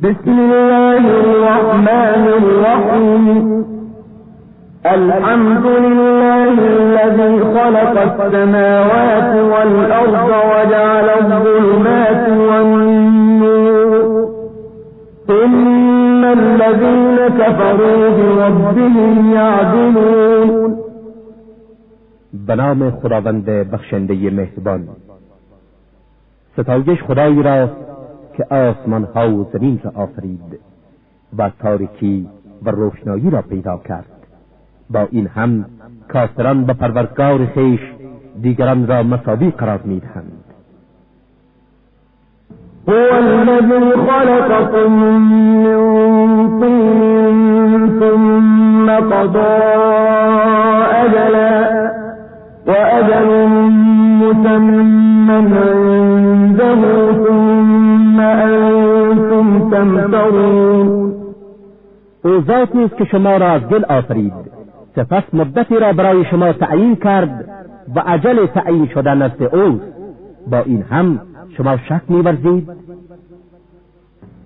بسم الله الرحمن الرحيم. الحمد لله الذي خلق السماوات والأرض وجعل الظلمات والنور. ثم الذين كفروا بربهم يعدلون. به نام خداوند بخشنده مهربان. ستایش خدایی راست که آسمان ها و زمین را آفرید و تاریکی و روشنایی را پیدا کرد. با این هم کافران به پروردگار خیش دیگران را مساوی قرار می‌دهند. هو الذي خلقكم من طين ثم قضى أجلا وأجل مسمى عنده ثم أنتم تمترون. او ذاتی است که شما را از دل آفرید. سپس مدتی را برای شما تعیین کرد و عجل تعیین شده نزد اوست با این هم شما شک میورزید.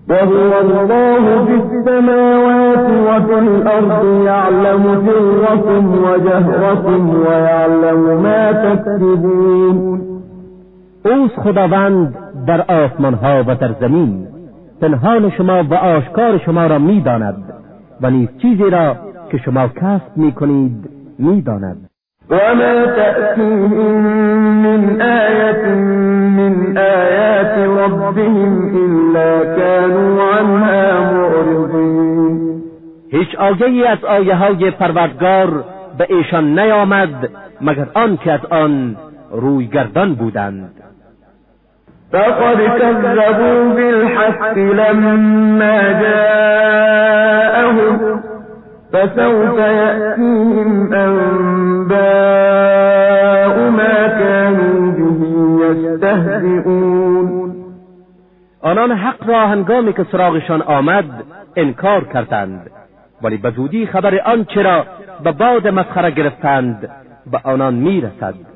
وهو الله في السماوات وفي الأرض يعلم سركم وجهركم ويعلم ما تكسبون. اوست خداوند در آسمان ها و در زمین پنهان شما و آشکار شما را می‌داند و نیز چیزی را که شما کسب می‌کنید می‌داند. وما تأتيهم من آية من آيات ربهم إلا كانوا عنها معرضين. هیچ آیه از آیه های پروردگار به ایشان نیامد مگر آن که از آن رویگردان بودند. فقد كذبوا بالحق لما جاءهم فسوف يأتيهم أنباء ما كانوا به يستهزئون آنان حق را هنگامی که سراغشان آمد انکار کردند. ولی به زودی خبر آنچه را به باد مسخره گرفتند به آنان می‌رسد.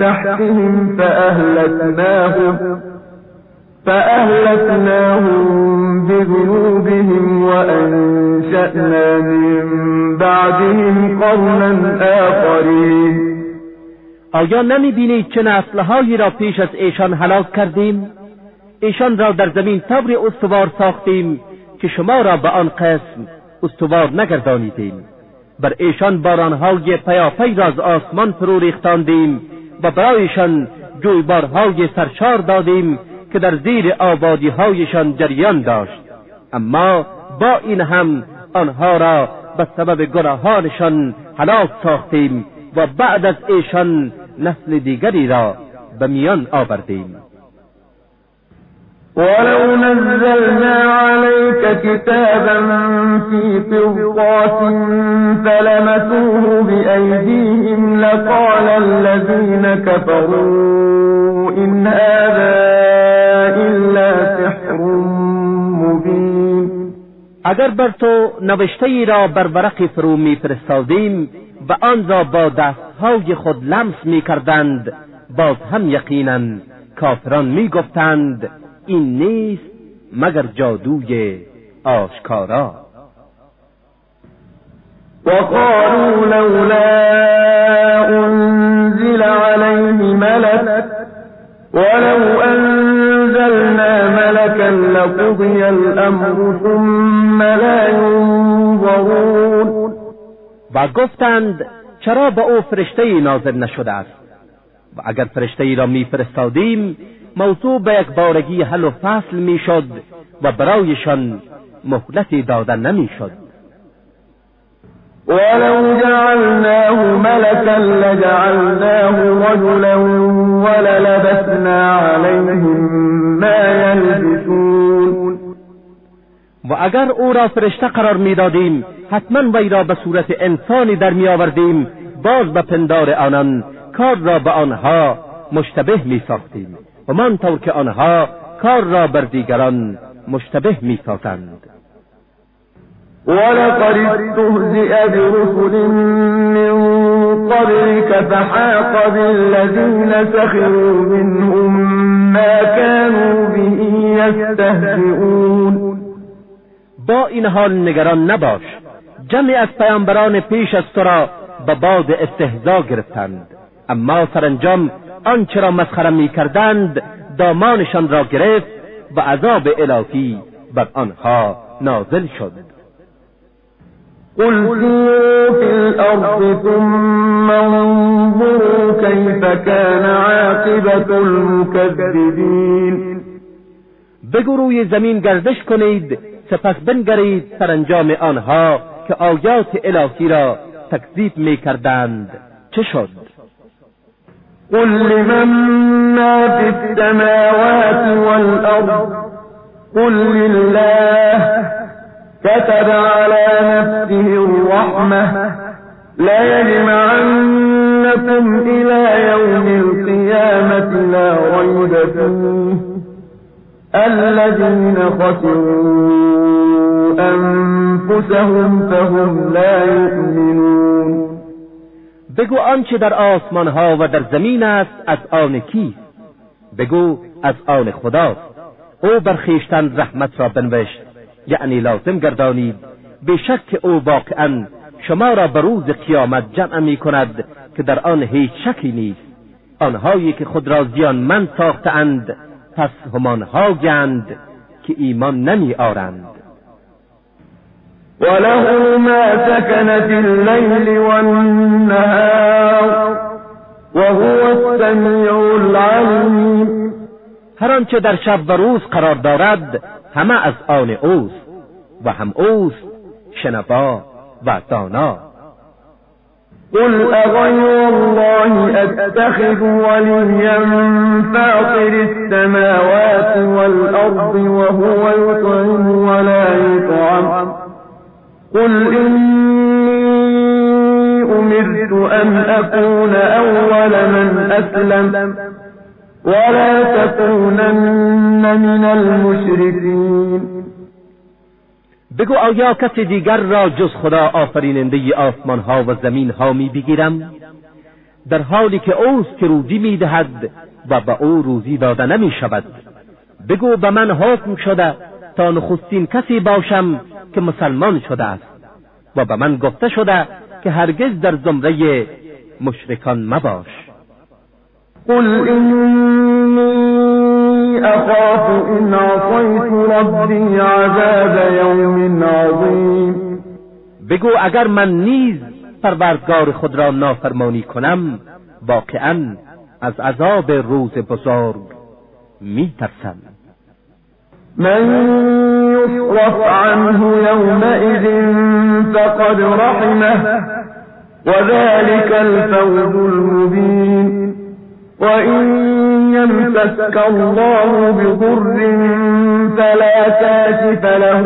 تحتهم فأهلكناهم فأهلكناهم بذنوبهم وأنشأنا من بعدهم قرنا آخرين آیا نمی بینید چه نسلهایی را پیش از ایشان هلاک کردیم؟ ایشان را در زمین طوری استوار ساختیم که شما را به آن قسم استوار نگردانیدیم بر ایشان بارانهای پیاپی را از آسمان فرو ریختاندیم و برایشان جویبارهای سرشار دادیم که در زیر آبادی هایشان جریان داشت. اما با این هم آنها را به سبب گناهانشان هلاک ساختیم و بعد از ایشان نسل دیگری را به میان آوردیم. ولو نزلنا عليك كتابا في قرطاس فلمسوه بأيديهم لقال الذين كفروا إن هذا إلا سحر مبين. اگر بر تو نوشته ای را بر ورقی فرو میفرستادیم و آن را با دستهای خود لمس می‌کردند باز هم یقینا کافران می‌گفتند این نیست مگر جادوی آشکارا؟ وقالوا لولا أنزل عليه ملك ولو أنزلنا ملكا لقضي الأمر ثم لا ينظرون. و گفتند چرا به او فرشته نازل نشده است؟ و اگر فرشته را میفرستادیم موضوع به یک بارگی حل و فصل می‌شد و برایشان مهلتی داده نمی‌شد. ولو جعلناه ملكا لجعلناه رجلا وللبسنا عليهم ما يلبسون. و اگر او را فرشته قرار می‌دادیم حتما وی را به صورت انسانی در میآوردیم باز به پندار آنان کار را به آنها مشتبه می ساختیم. و من طور که آنها کار را بر دیگران مشتبه می ولقد استهزئ برسل من قبلك فحاق بالذين سخروا منهم ما كانوا به يستهزئون. با این حال نگران نباش. جمعی از پیامبران پیش از تو را به باد استهزا گرفتند. اما سرانجام آنچه را مسخره می کردند دامانشان را گرفت و عذاب الهی بر آنها نازل شد. قل سیروا فی الأرض ثم انظروا کیف کان عاقبت المکذبین بگو روی زمین گردش کنید سپس بنگرید سرانجام آنها که آیات الهی را تکذیب می کردند چه شد؟ قل لمن ما في السماوات والأرض؟ قل لله كتب على نفسه الرحمة. لا يجمعنكم إلى يوم القيامة لا ريب فيه. الذين خسروا أنفسهم فهم لا يؤمنون. بگو آنچه در آسمان ها و در زمین است از آن کیست؟ بگو از آن خداست. او بر خویشتن رحمت را بنوشت. یعنی لازم گردانید. به شک او واقعا شما را به روز قیامت جمع می کند که در آن هیچ شکی نیست. آنهایی که خود را زیانمند ساختند پس همانها گند که ایمان نمی آرند. وله ما سكن في الليل والنهار وهو السميع العليم. هر آنچه در شب و روز قرار دارد همه از آن اوست و هم اوست شنوا و دانا. قل أغير الله أتخذ وليا فاطر السماوات والأرض وهو يطعم ولا يطعم. قل إني أمرت أن أكون أول من أسلم. ولا تكونن من المشركين. بگو آیا کسی دیگر را جز خدا آفریننده آسمان ها و زمین ها می بگیرم در حالی که اوست که روزی می دهد و به او روزی داده نمی شود بگو به من حکم شده تا نخستین کسی باشم که مسلمان شده است و به من گفته شده که هرگز در زمره مشرکان مباش. قل إني أخاف إن عصيت ربي عذاب يوم عظيم. بگو اگر من نیز پروردگار خود را نافرمانی کنم واقعا از عذاب روز بزرگ می ترسم من يصرف عنه يومئذ فقد رحمه وذلك الفوز المبين وإن يمسك الله بضر فلا كاشف له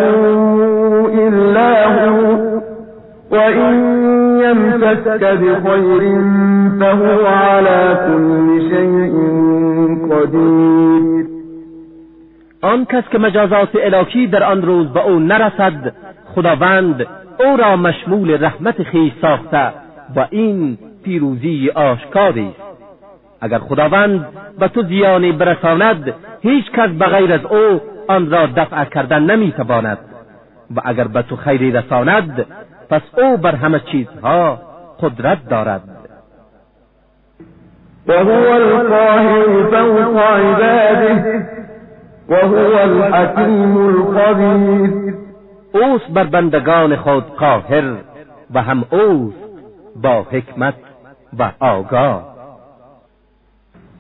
إلا هو وإن يمسك بخير فهو على كل شيء قدير. آن کس که مجازات الهی در آن روز به او نرسد خداوند او را مشمول رحمت خیش ساخته و این پیروزی آشکاری است. اگر خداوند به تو زیانی برساند هیچ کس به غیر از او آن را دفع کردن نمی‌تواند. و اگر به تو خیری رساند پس او بر همه چیزها قدرت دارد. وهو القاهر فوق عباده وهو الحكيم الخبير اوست بر بندگان خود قاهر و هم اوست با حکمت و آگاه.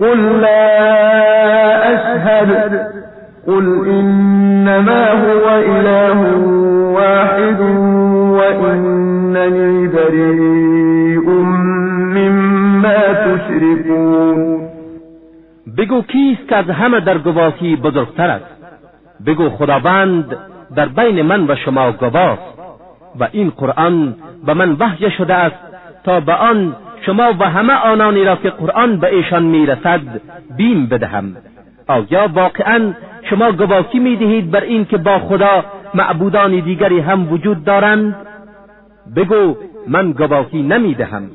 قل لا أشهد قل إنما هو إله واحد وإنني بريء مما تشركون بگو کیست که از همه در گواهی بزرگتر است؟ بگو خداوند در بین من و شما گواست و این قرآن به من وحی شده است تا به آن شما و همه آنانی را که قرآن به ایشان می‌رسد بیم بدهم. آیا واقعا شما گواهی می‌دهید بر این که با خدا معبودان دیگری هم وجود دارند؟ بگو من گواهی نمی‌دهم.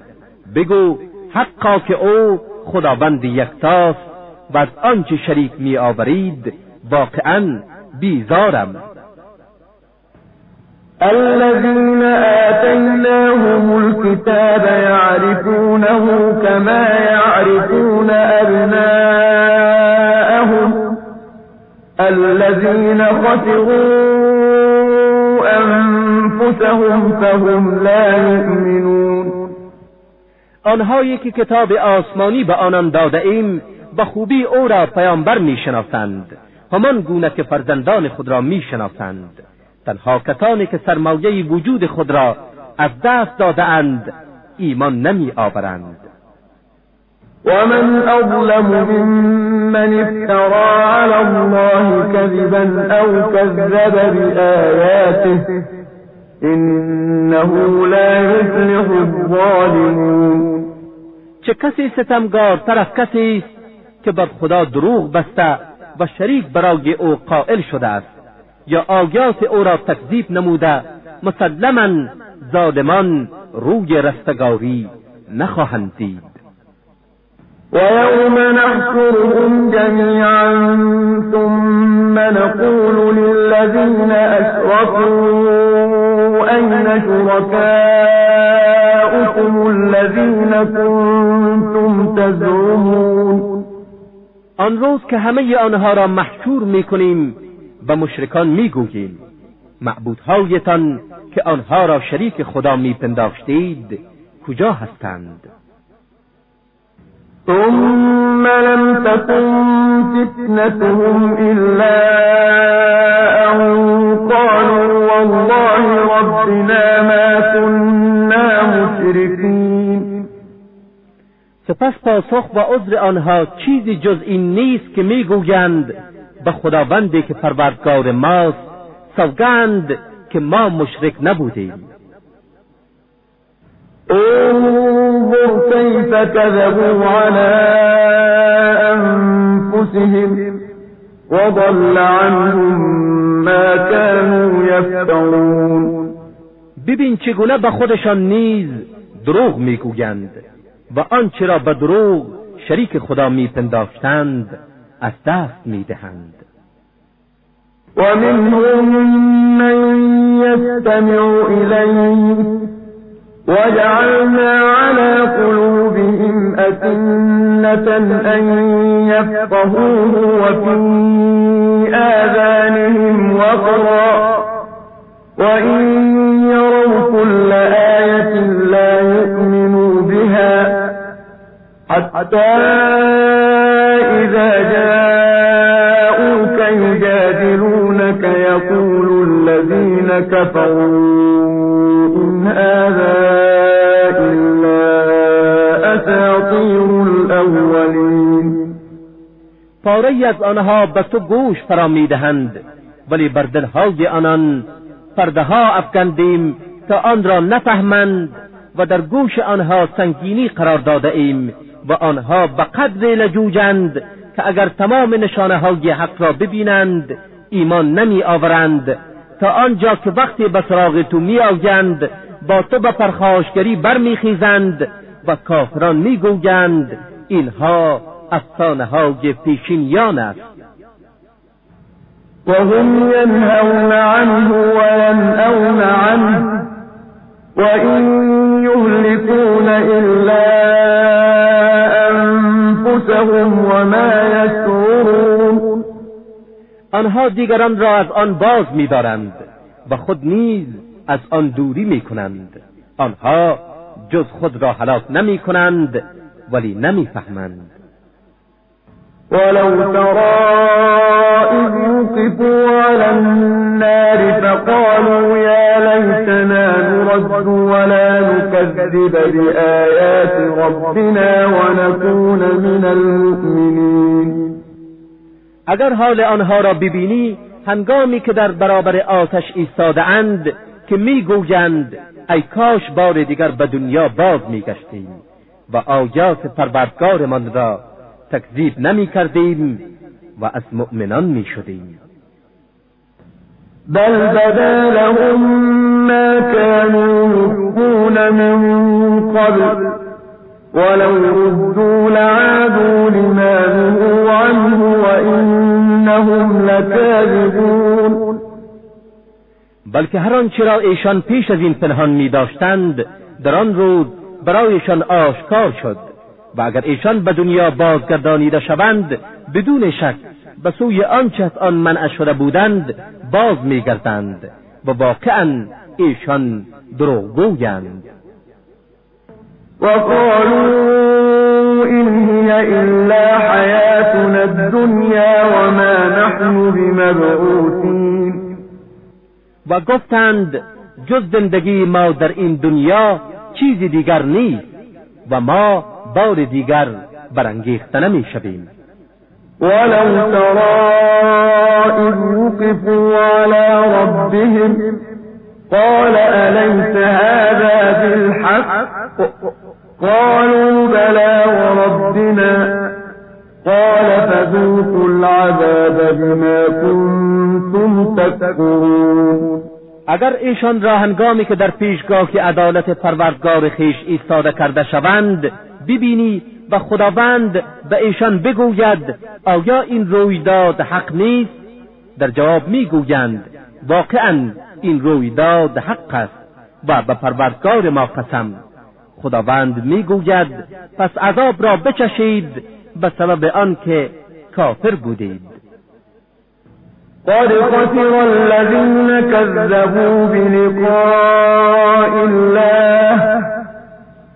بگو حقا که او خداوند یکتاست و از آنچه شریک می آورید واقعا بیزارم. الذين آتيناهم الكتاب يعرفونه كما يعرفون أبناءهم الذين خسروا أنفسهم فهم لا يؤمنون. آنهایی که کتاب آسمانی به آنان داده ایم به خوبی او را پیامبر می‌شناسند. همان گونه که فرزندان خود را می‌شناسند. تنها کسانی که سرمایه وجود خود را از دست داده اند ایمان نمی آورند ومن أظلم ممن افترى على الله كذبا أو كذب بآياته إنه لا يفلح الظالمون. چه کسی ستمگار طرف کسی است که بر خدا دروغ بسته و شریک برای او قائل شده است؟ یا آیات او را تکذیب نموده مسلما ظالمان روی رستگاری نخواهند دید. ويوم نحشرهم جميعا ثم نقول للذين أشركوا أين شركاؤكم الذين كنتم تزعمون؟ آن روز که همه آنها را محشور می‌کنیم و مشرکان می‌گوییم معبودهایتان که آنها را شریک خدا میپنداشتید کجا هستند؟ ثم لم تكن فتنتهم إلا أن قالوا والله ربنا ما كنا مشركين. سپس پاسخ و عذر آنها چیزی جز این نیست که می‌گویند به خداوندی که پروردگار ماست سوگند که ما مشرک نبودیم. انظر كيف كذبوا على أنفسهم وضل عنهم ما كانوا يفترون ببین چگونه به خودشان نیز دروغ می‌گویند و آنچه را به دروغ شریک خدا میپنداشتند. از دست میدهند. و منهم من یستمع الیک وجعلنا على قلوبهم أكنة أن يفقهوه وفي آذانهم وقرا. وإن يروا كل آية لا يؤمنوا بها حتى إذا جاءوك يجادلونك يقول الذين كفروا إن هذا إلا أساطير الأولين. پاره از آنها به تو گوش فرا می‌دهند ولی بر دلهای آنان پرده ها افکندیم تا آن را نفهمند و در گوش آنها سنگینی قرار داده ایم. و آنها به قدر لجوجند که اگر تمام نشانه های حق را ببینند ایمان نمی آورند تا آنجا که وقتی به سراغ تو می آویند با تو به پرخاشگری برمیخیزند و کافران می‌گویند اینها افسانه های پیشینیان است. وهم ينهون عنه وينأون عنه وإن يهلكون إلا أنفسهم وما يشعرون. آنها دیگران را از آن باز میدارند و خود نیز از آن دوری می کنند آنها جز خود را هلاک نمی کنند ولی نمی فهمند ولو ترى إذ يوقفوا على النار فقالوا يا ليتنا نرد ولا نكذب بآيات ربنا ونكون من المؤمنين. اگر حال آنها را ببینی هنگامی که در برابر آتش ایستاده اند که می‌گویند ای کاش بار دیگر به دنیا باز میگشتیم و آیات پروردگارمان را تکذیب نمی کردیم و از مؤمنان می شدیم. بل بدا لهم ما كانوا يخفون من قبل ولو ردوا لعادوا لما نهوا عنه وإنهم لكاذبون. بلکه هر آنچه را ایشان پیش از این پنهان می داشتند در آن روز برایشان آشکار شد. و اگر ایشان به دنیا بازگردانیده شوند بدون شک به سوی آنچه از آن منع شده بودند باز میگردند و واقعا ایشان دروغگویند. وقالوا إن هي إلا حياتنا الدنيا وما نحن بمبعوثين. و گفتند جز زندگی ما در این دنیا چیزی دیگر نیست و ما بار دیگر برانگیخته نمی شویم ولو ترى إذ وقفوا على ربهم قال أليس هذا بالحق؟ قالوا بلى وربنا. قال فذوقوا العذاب بما كنتم تكفرون. اگر ایشان را هنگامی که در پیشگاه عدالت پروردگار خیش ایستاده کرده شوند ببینی و خداوند به ایشان بگوید آیا این رویداد حق نیست؟ در جواب می‌گویند واقعا این رویداد حق است و به پروردگار ما قسم. خداوند می‌گوید پس عذاب را بچشید به سبب آنکه کافر بودید. قد خسر الذين كذبوا بلقاء الله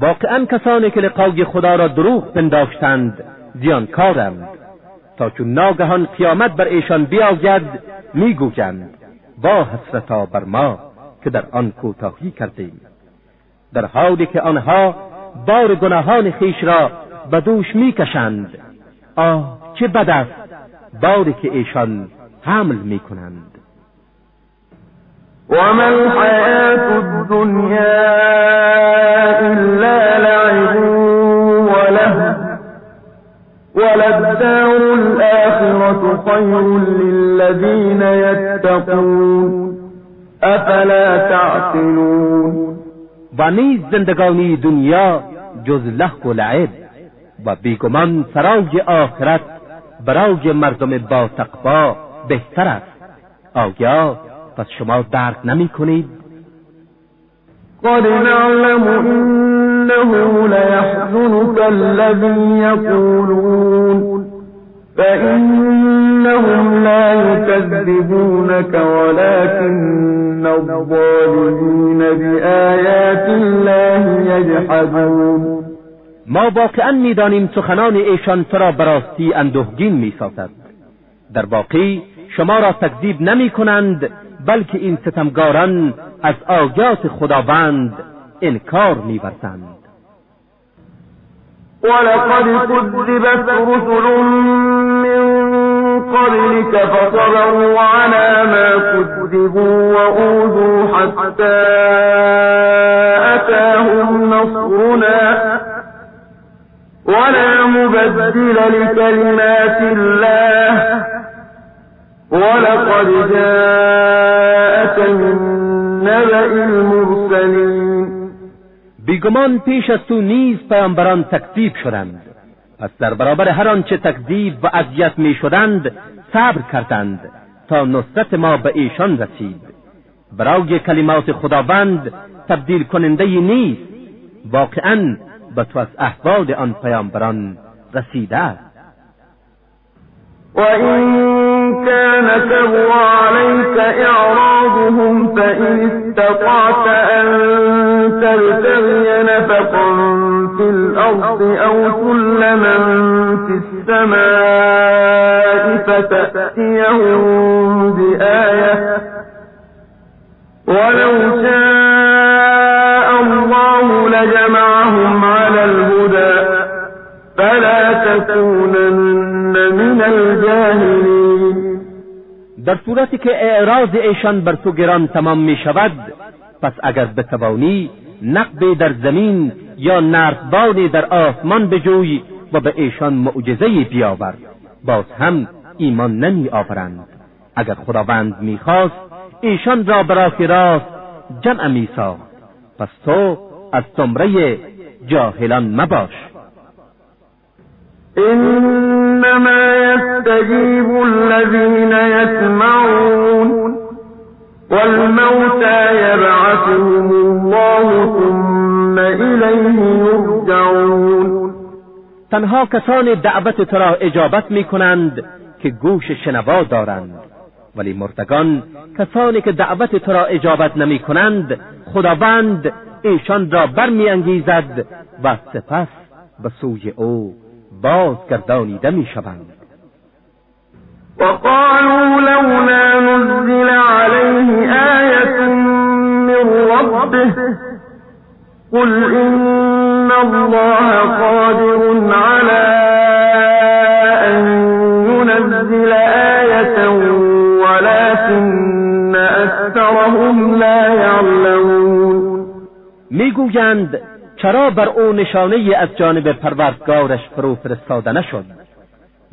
واقعا کسانی که لقای خدا را دروغ پنداشتند زیانکارند تا چون ناگهان قیامت بر ایشان بیاید می‌گویند با حسرتا بر ما که در آن کوتاهی کردیم. در حالی که آنها بار گناهان خیش را به دوش می‌کشند آه چه بد است باری که ایشان حمل می‌کنند. وما الحياة الدنيا إلا لعب وله وللدار الآخرة خير للذين يتقون أفلا تعقلون و زندگانی دنیا جز لحو و لعب و بیگمان سرای آخرت برای مردم با تقوا بهتر است. آیا پس شما درک نمی کنید قد نعلم إنه ليحزنك الذي يقولون فإنهم لا يكذبونك ولكن الظالمين بآيات الله يجحدون ما واقعا می‌دانیم سخنان ایشان تو را براستی اندوهگین می‌سازد. در واقع شما را تکذیب نمی کنند بلکه این ستمگاران از آیات خداوند انکار میورزند ولقد كذبت رسل من قبلك فصبروا على ما كذبوا وأوذوا حتى أتاهم نصرنا. ولا مبدل لكلمات الله ولقد من نبأ المرسلین بیگمان پیش از تو نیز پیامبران تکذیب شدند. پس در برابر هر آنچه تکذیب و اذیت می شدند صبر کردند تا نصرت ما به ایشان رسید. برای کلمات خداوند تبدیل کننده نیست واقعا به تو از احوال آن پیامبران رسیده است. وإن كان كبر عليك إعراضهم فإن استطعت أن تبتغي نفقا في الأرض أو سلما في السماء فتأتيهم بآية. ولو شاء الله لجمعهم على الهدى. فلا تكونن من الجاهلین در صورتی که اعراض ایشان بر تو گران تمام می شود پس اگر بتوانی نقبی در زمین یا نردبانی در آسمان بجوی و به ایشان معجزه بیاور باز هم ایمان نمی آورند. اگر خداوند می‌خواست ایشان را براه راست جمع می ساخت. پس تو از زمره جاهلان مباش. إنما يستجيب الذين يسمعون والموتى يبعثهم الله ثم إليه يرجعون. تنها کسان دعوت تو را اجابت می کنند که گوش شنوا دارند. ولی مردگان کسانی که دعوت تو را اجابت نمی کنند خداوند ایشان را برمیانگیزد و سپس به سوی او بازگردانیده می شوند. وقالوا لولا نزل عليه آية من ربه قل إن الله قادر على أن ينزل آية ولكن أكثرهم لا يعلمون. میگویند چرا بر او نشانه از جانب پروردگارش فرو فرستاده نشد؟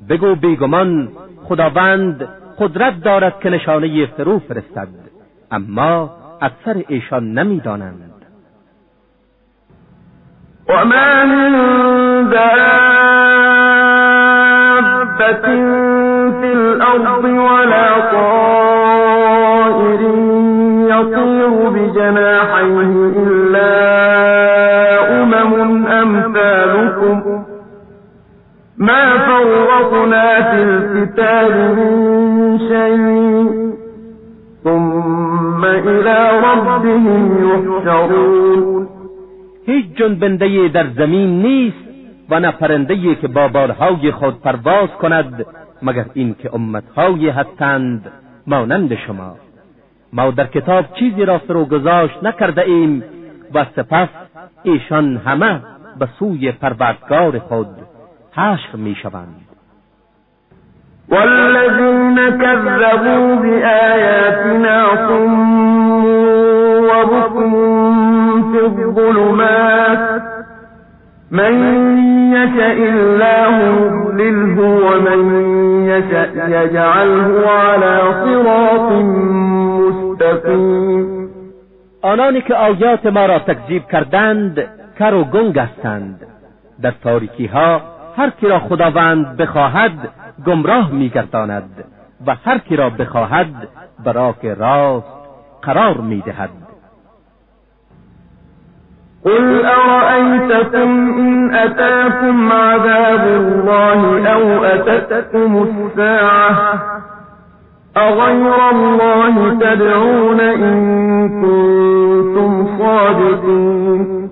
بگو بیگمان خداوند قدرت دارد که نشانه فرو فرستد اما اکثر ایشان نمی‌دانند. و من دابت فی الارض ولا طائر یطیر بجناحيه الا أمثالكم ما فرطنا في الكتاب من شيء ثم إلى ربهم يحشرون. هیچ جنبنده در زمین نیست و نه پرنده که با بارهای خود پرواز کند مگر این که امتهایی هستند مانند شما. ما در کتاب چیزی را فرو گذاشت نکرده ایم و سپس ایشان همه به سوی پروردگار خود حشر می شوند والذین كذبوا بآیاتنا صم وبكم في الظلمات. من يشاء الله يضلله ومن يشاء يجعله على صراط مستقیم. آنانی که آیات ما را تکذیب کردند کر و گنگ هستند. در تاریکی ها هر کی را خداوند بخواهد گمراه میگرداند و هر کی را بخواهد براک راست قرار می‌دهد. قل أرأيتكم إن أتاكم عذاب الله أو أتتكم الساعة؟ أغير الله تدعون إن كنتم صادقين.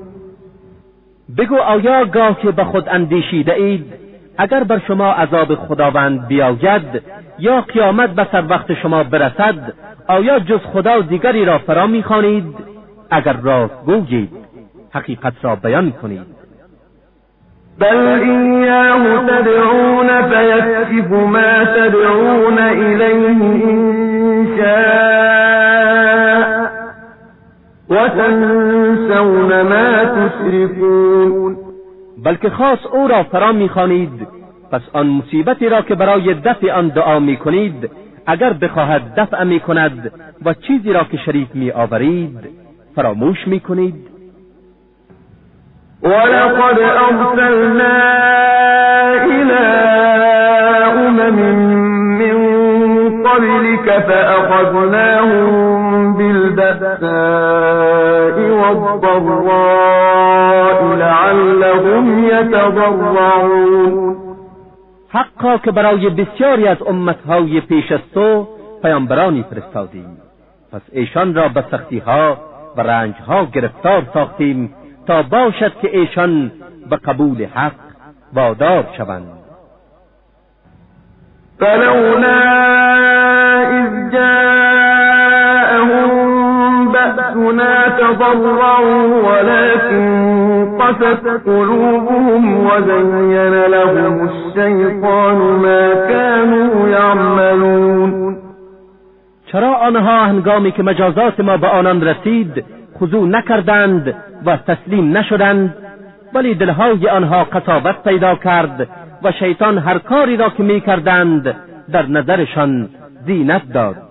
بگو آیا گاه که به خود اندیشیده اید اگر بر شما عذاب خداوند بیاید یا قیامت به سر وقت شما برسد آیا جز خدا دیگری را فرا می‌خوانید؟ اگر راست گویید حقیقت را بیان کنید. بل ایاه تدعون فیکشف ما تدعون الیه ان شاء. وتنسون ما تشركون. بلکه خاص او را فرا می‌خوانید. پس آن مصیبتی را که برای دفع آن دعا می‌کنید اگر بخواهد دفع می کند و چیزی را که شریک می آورید فراموش می کنید ولقد ارسلنا الى امم من قبلك فاخذناهم بالبأساء والضراء لعلهم يتضرعون. حقا که برای بسیاری از امتهای پیش از تو پیامبرانی فرستادیم. پس ایشان را به سختیها و رنجها گرفتار ساختیم تا باشد که ایشان به قبول حق وادار شوند. فلولا اذ بأسنا تضرعوا ولكن قست قلوبهم وزين لهم الشیطان ما كانوا يعملون چرا آنها هنگامی که مجازات ما به آنان رسید خضوع نکردند و تسلیم نشدند ولی دلهای آنها قصاوت پیدا کرد و شیطان هر کاری را که می کردند در نظرشان زینت داد.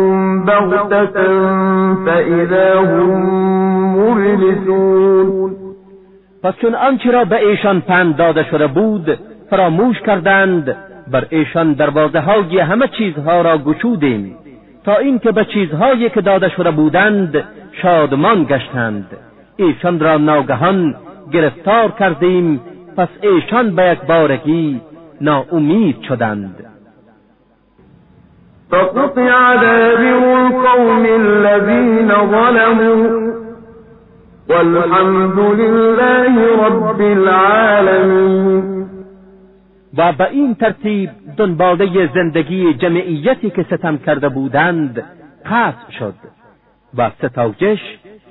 بغتة فإذا هم مبلسون. پس چون آنچه را به ایشان پند داده شده بود فراموش کردند بر ایشان دروازه های همه چیزها را گشودیم تا اینکه به چیزهایی که داده شده بودند شادمان گشتند. ایشان را ناگهان گرفتار کردیم پس ایشان به یک بارگی ناامید شدند. فقطع دابر القوم الذين ظلموا والحمد لله رب العالمین و به این ترتیب دنباله زندگی جمعیتی که ستم کرده بودند قطع شد و ستایش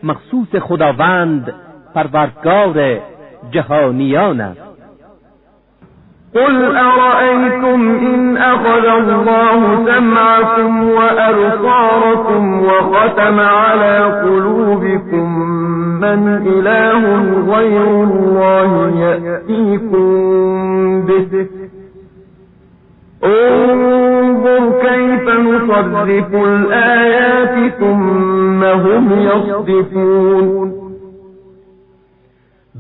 مخصوص خداوند پروردگار جهانیان است. قل أرأيتم إن أخذ الله سمعكم وأبصاركم وختم على قلوبكم من إله غير الله يأتيكم به انظر كيف نصرف الآيات ثم هم يصدفون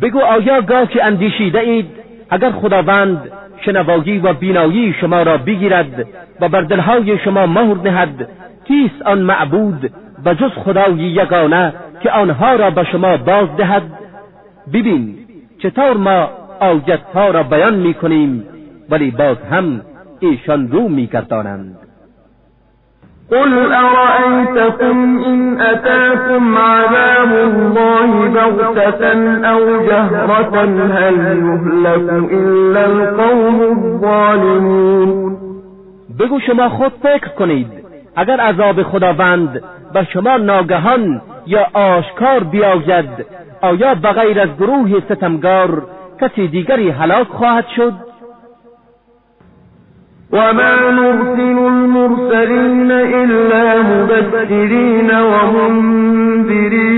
بگو آیا گاه که اندیشیده اید اگر خداوند شنوایی و بینایی شما را بگیرد و بر دلهای شما مهر نهد کیست آن معبود و جز خدای یگانه که آنها را به شما باز دهد؟ ببین چطور ما آیتها را بیان می کنیم ولی باز هم ایشان رو می قل أرأيتكم إن أتاكم عذاب الله بغتة أو جهرة هل يهلك إلا القوم الظالمون بگو شما خود فکر کنید. اگر عذاب خداوند به شما ناگهان یا آشکار بیاید آیا بغیر از گروه ستمگار کسی دیگری هلاک خواهد شد؟ وما نرسل المرسلين إلا مبشرين ومنذرين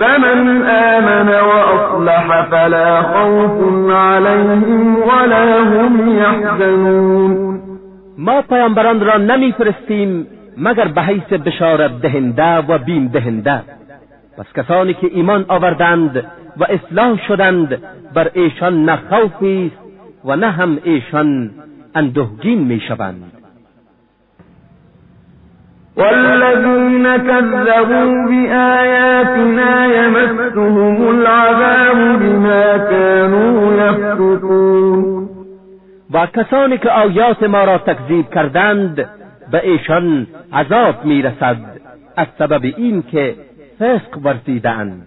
فمن آمن وأصلح فلا خوف عليهم ولا هم يحزنون ما پیامبران را نمیفرستیم مگر به حیث بشارت دهنده و بیم دهنده. پس کسانی که ایمان آوردند و اصلاح شدند بر ایشان نه خوفی است و نه هم ایشان اندهگین می‌شوند. والذين كذبوا بآياتنا يمسهم العذاب بما كانوا يفسقون و کسانی که آیات ما را تکذیب کردند به ایشان عذاب می‌رسد. از سبب این که فسق ورزیدند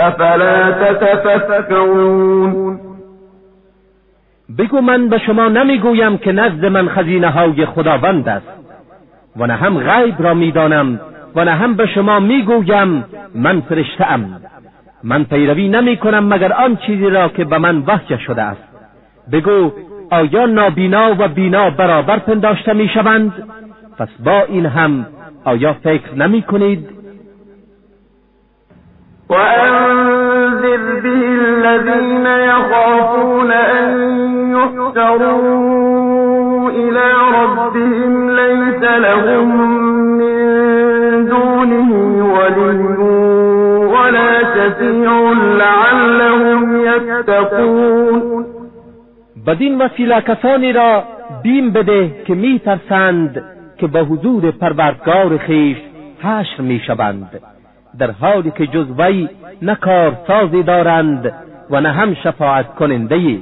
أفلا تتفكرون بگو من به شما نمی‌گویم که نزد من خزینه های خداوند است و نه هم غیب را می‌دانم و نه هم به شما می‌گویم من فرشته ام من پیروی نمی کنم مگر آن چیزی را که به من وحی شده است بگو آیا نابینا و بینا برابر پنداشته می شوند؟ پس با این هم آیا فکر نمی کنید؟ و انذر به الذین یخافون ان يحشروا إلى ربهم ليس لهم من دونه ولي ولا شفيع لعلهم يتقون. بدین وسیله کسانی را بیم بده که می ترسند که به حضور پروردگار خیش حشر می شوند در حالی که جز وی نه کارسازی دارند و نه هم شفاعت کننده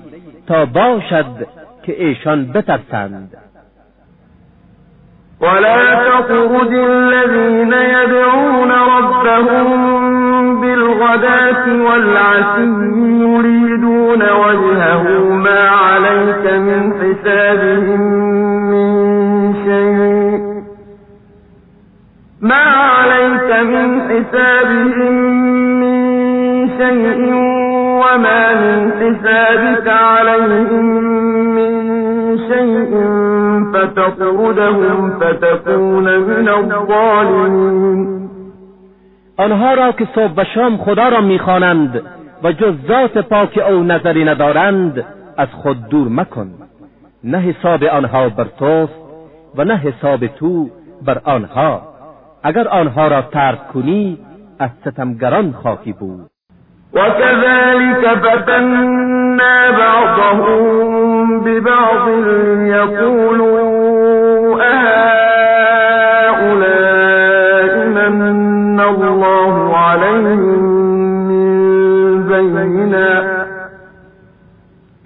تا باشد که ایشان بترسند. ولا تطرد الذين يدعون ربهم بالغداة والعشي يريدون وجهه ما عليك من حسابهم ما عليك من حسابهم من شيء وما من حسابك عليهم من شيء فتطردهم فتكون من الظالمين. آنها را که صبح و شام خدا را می‌خوانند و جز ذات پاک او نظری ندارند از خود دور مکن. نه حساب آنها بر توست و نه حساب تو بر آنها. اگر آنها را ترک کنی از ستمگران خواهی بود وكذلك فتنا بعضهم ببعض يقولوا أهؤلاء من الله عليهم من بيننا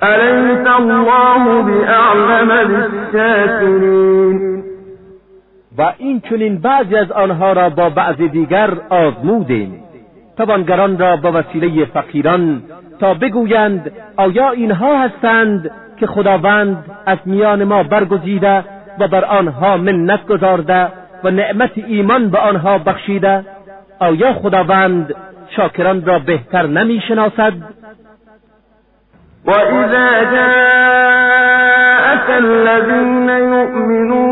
أليس الله بأعلم بالشاكرين و این چنین بعضی از آنها را با بعض دیگر آزمودیم. توانگران را به وسیله فقیران تا بگویند آیا اینها هستند که خداوند از میان ما برگزیده و بر آنها منت گذارده و نعمت ایمان به آنها بخشیده؟ آیا خداوند شاکران را بهتر نمی شناسد و اذا جاءك الذين يؤمنون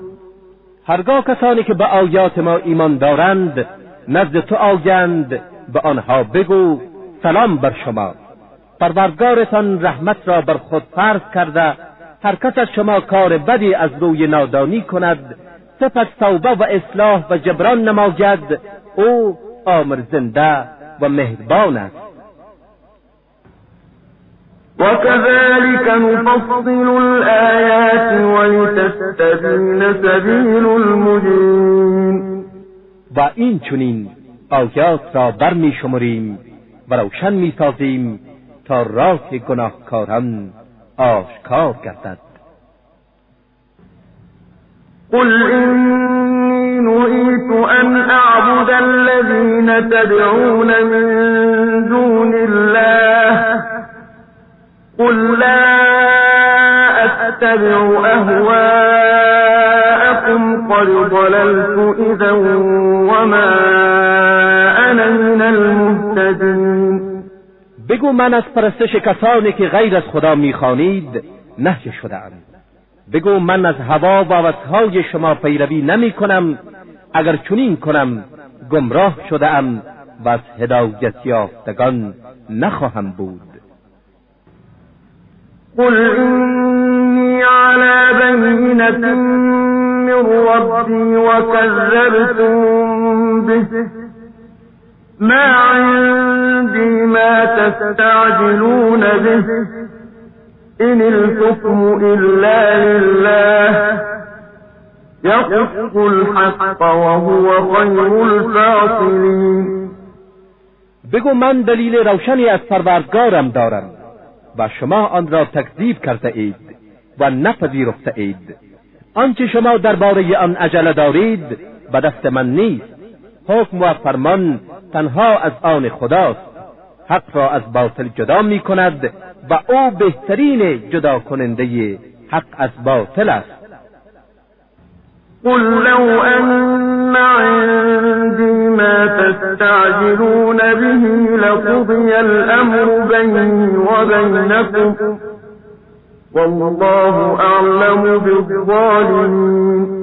هرگاه کسانی که به آیات ما ایمان دارند نزد تو آیند به آنها بگو سلام بر شما. پروردگارتان رحمت را بر خود فرض کرده هر کس از شما کار بدی از روی نادانی کند سپس توبه و اصلاح و جبران نماید او آمر زنده و مهربان است. وكذلك نفصل الآيات ولتستبين سبيل المجرمين. و این چنین آیات را برمی شمریم و روشن میسازیم تا راه گناهکاران آشکار گردد. قل إني نهيت أن أعبد الذين تدعون من دون الله قل لا أتبع أهواءكم قد ضللت إذا وما أنا من المهتدين. بگو من از پرستش کسانی که غیر از خدا می‌خوانید نهی شدهام. بگو من از هوا و های شما پیروی نمی کنم اگر چنین کنم گمراه شده ام و از هدایت یافتگان نخواهم بود. قل اینی على بینت من ربی وكذبتم به ما عندي ما تستعجلون به إن الحكم إلا لله يقص الحق وهو خير الفاصلين بگو من دلیل روشنی از پروردگارم دارم. و شما آن را تکذیب کرده اید و نپذیرفته اید. آنچه شما درباره آن عجله دارید به دست من نیست. حکم و فرمان تنها از آن خداست. حق را از باطل جدا می کند و او بهترین جدا کننده حق از باطل است. قل لو ان تستعجلون به لقضي الامر بيني وبينكم والله اعلم بالظالمين.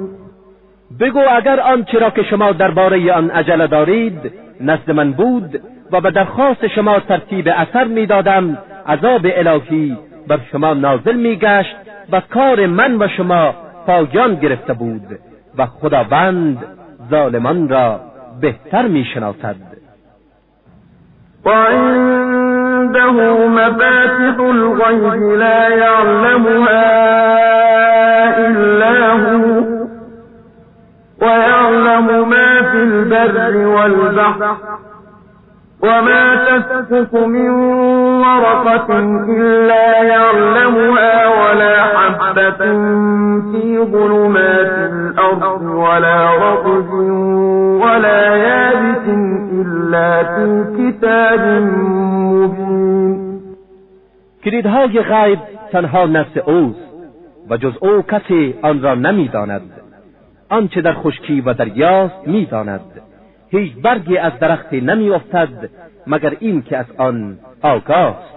بگو اگر آنچه را که شما درباره آن عجله دارید نزد من بود و به درخواست شما ترتیب اثر می‌دادم عذاب الهی بر شما نازل میگشت و کار من و شما پایان گرفته بود و خداوند ظالمان را بهتر میشناسد. و عنده مفاتح الغیب لا یعلمها إلا هو ويعلم ما في البر والبحر وما تسقط من ورقة إلا يعلمها ولا حبة في ظلمات الأرض ولا رطب ولا يابس إلا في كتاب مبين. کلیدهای غیب تنها نفس اوست و جز او کسی آن را نمی‌داند. آنچه در خشکی و دریاست می‌داند. هیچ برگی از درختی نمیافتد مگر این که از آن آگاست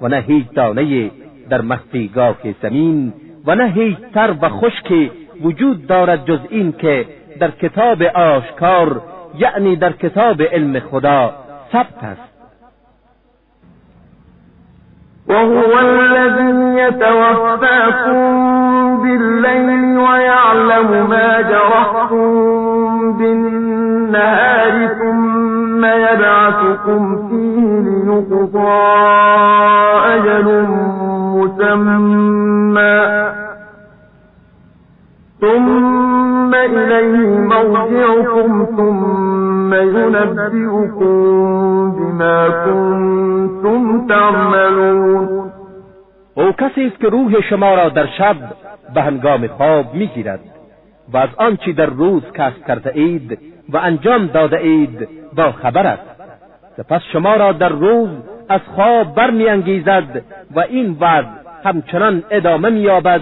و نه هیچ دانه در مخفیگاه زمین و نه هیچ تر و خشکی وجود دارد جز این که در کتاب آشکار یعنی در کتاب علم خدا ثبت است. وهو الذي يتوفاكم بالليل ويعلم ما جرحتم بالنهار ثم يبعثكم فيه ليقضى أجل مسمى. ثم إليه مرجعكم ثم ينبئكم بما كنتم تعملون. او کسی است که روح شما را در شب به هنگام خواب می‌گیرد و از آنچه در روز کسب کرده اید و انجام داده اید با خبر است. سپس شما را در روز از خواب برمیانگیزد و این وضع همچنان ادامه مییابد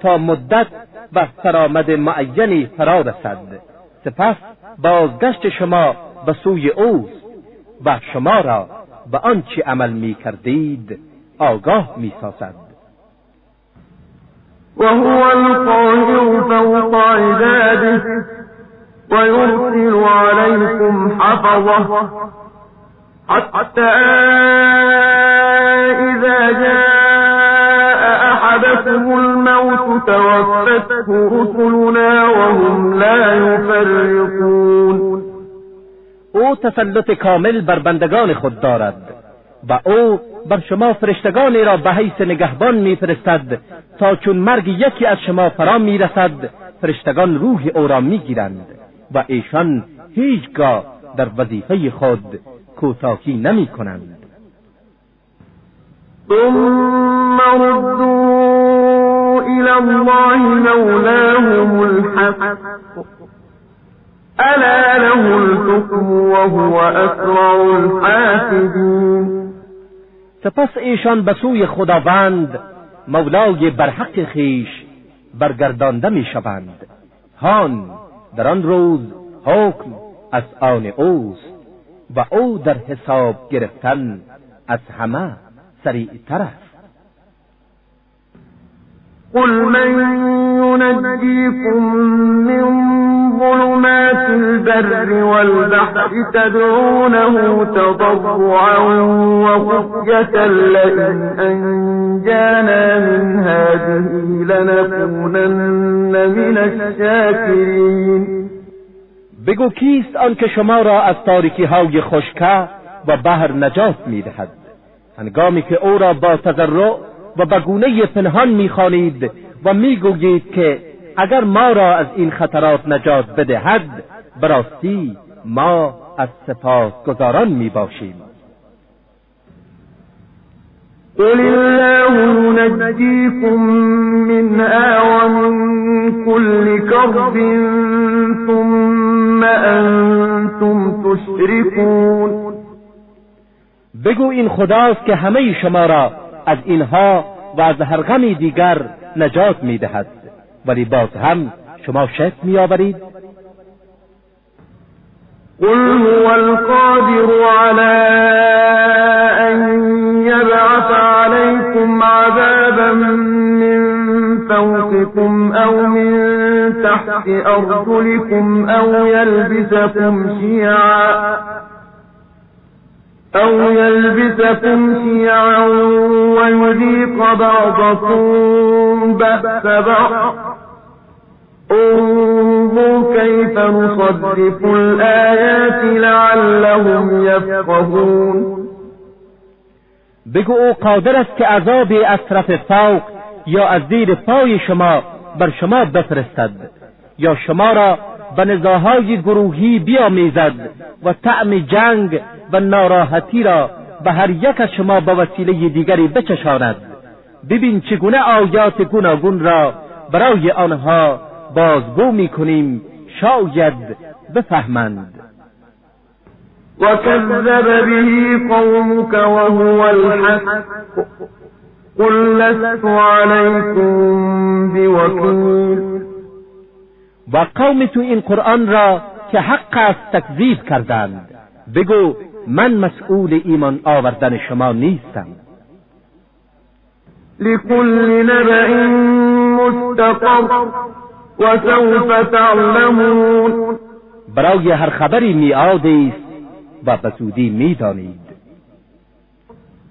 تا مدت و سرآمد معینی فرا رسد. سپس بازگشت شما به سوی اوست و شما را به آنچه عمل می کردید آگاه می سازد وهو القاهر فوق عباده. ويرسل عليكم حفظه حتى إذا جاء أحدكم الموت توفته رسلنا وهم لا يفرقون. او تسلط کامل بر بندگان خود دارد و او بر شما فرشتگانی را به حیث نگهبان میفرستد تا چون مرگ یکی از شما فرا می‌رسد فرشتگان روح او را می‌گیرند. و ایشان هیچگاه در وظیفه خود کوتاهی نمی کنند. ثم ردوا الى الله مولاهم الحق. الا له الحكم وهو اسرع الحاسبین سپس ایشان به سوی خداوند مولای برحق خیش برگردانده می شوند. هان در آن روز حکم از آن اوست و او در حساب گرفتن از همه سریعتر است. قل من ينجيكم من ظلمات البر والبحر تدعونه تضرعا وخفية لئن أنجانا من هذه لنكونن من الشاكرين. بگو کیست آنکه شما را از تاریکی های خشکه و بحر نجات میدهد؟ هنگامی که أو را با تضرع و بگونه پنهان می‌خوانید و می‌گویید که اگر ما را از این خطرات نجات بدهد براستی ما از سپاس گذاران می باشیم قل الله ينجيكم منها ومن كل كرب ثم انتم تشركون. بگو این خداست که همه شما را از اینها و از هر غمی دیگر نجات می‌دهد. ولی باز هم شما شک میآورید. قل هو القادر على ان يبعث عليكم عذابا من فوقكم او من تحت ارجلكم او يلبسكم شيعا. أو يلبسكم شيعا ويذيق بعضكم بأس بعض. انظر كيف نصدف الآيات لعلهم يفقهون. بگو او قادر است که عذاب از طرف فوق یا از زیر پای شما بر شما بفرستد یا شما را به نزاهای گروهی بیامیزد و طعم جنگ و ناراحتی را به هر یک از شما با وسیله دیگری بچشاند. ببین چگونه آیات گوناگون را برای آنها بازگو می‌کنیم شاید بفهمند. وكذب به قومك وهو الحق قل لست عليكم بوكيل. و قوم تو این قرآن را که حق است تکذیب کردند. بگو من مسئول ایمان آوردن شما نیستم. لكل نبأ مستقر وسوف تعلمون. برای هر خبری میعادی است و به زودی می‌دانید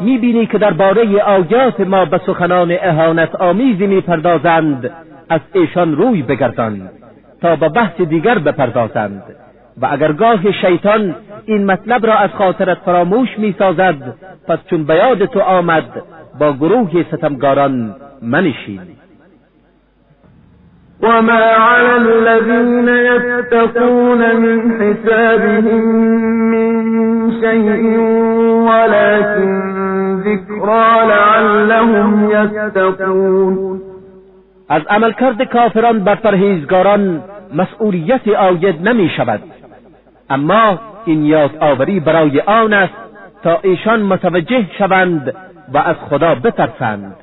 می‌بینی که درباره آیات ما به سخنان اهانت آمیزی می‌پردازند. از ایشان روی بگردان تا به بحث دیگر بپردازند. و اگر گاه شیطان این مطلب را از خاطرت فراموش می‌سازد پس چون به یاد تو آمد با گروه ستمگاران منشین. وما على الذين يتقون من حسابهم من شيء ولكن ذكرى لعلهم يتقون. از عملکرد کافران بر پرهیزگاران مسئولیت آید نمی شود اما این یاد آوری برای آن است تا ایشان متوجه شوند و از خدا بترسند.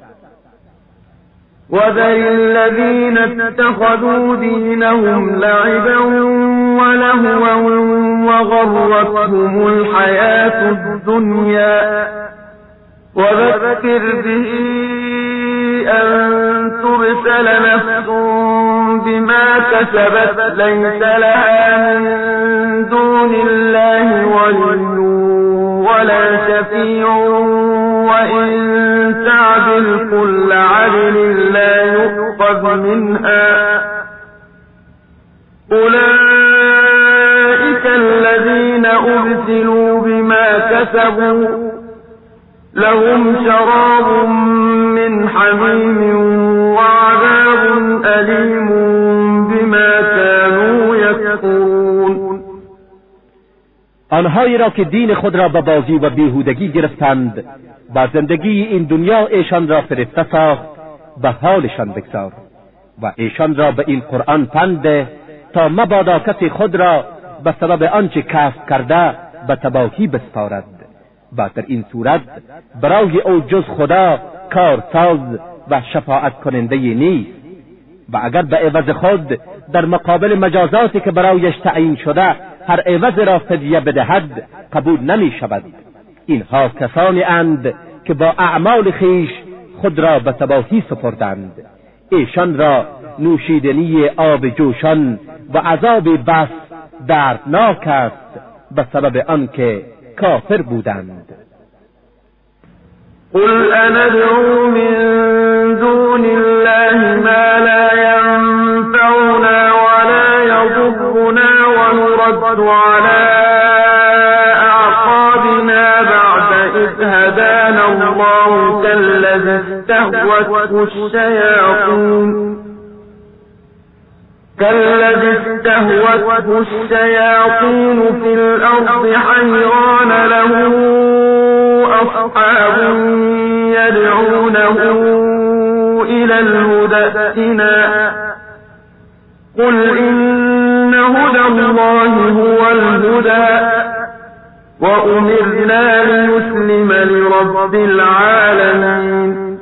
وذر الذين اتخذوا دينهم لعبا ولهوا وغرتهم الحياة الدنيا وذكر به أن تبسل نفس بما كسبت ليس لها من دون الله ولي ولا شفيع وإن تعدل كل عدل لا يؤخذ منها. أولئك الذين أبسلوا بما كسبوا لهم شراب من حميم وعذاب أليم بما كانوا يكفرون. آنهایی را که دین خود را به بازی و بیهودگی گرفتند و زندگی این دنیا ایشان را فرفته ساخت به حالشان بگذار و ایشان را به این قرآن پند تا مبادا کسی خود را به سبب آنچه کسب کرده به تباهی بسپارد و در این صورت برای او جز خدا کارساز و شفاعت کننده نیست. و اگر به عوض خود در مقابل مجازاتی که برایش تعیین شده هر عوض را فدیه بدهد قبول نمی شود. اینها کسانی اند که با اعمال خیش خود را به تباهی سپردند. ایشان را نوشیدنی آب جوشان و عذاب بس دردناک است به سبب آنکه کافر بودند. قل أندعو من دون الله ما لا ينفعنا ولا يضرنا ونرد على أعقابنا بعد إذ هدانا الله كالذي استهوته الشياطين. كالذي استهوته الشياطين في الأرض حيران له أصحاب يدعونه إلى الهدى ائتنا. قل إن هدى الله هو الهدى. وأمرنا لنسلم لرب العالمين.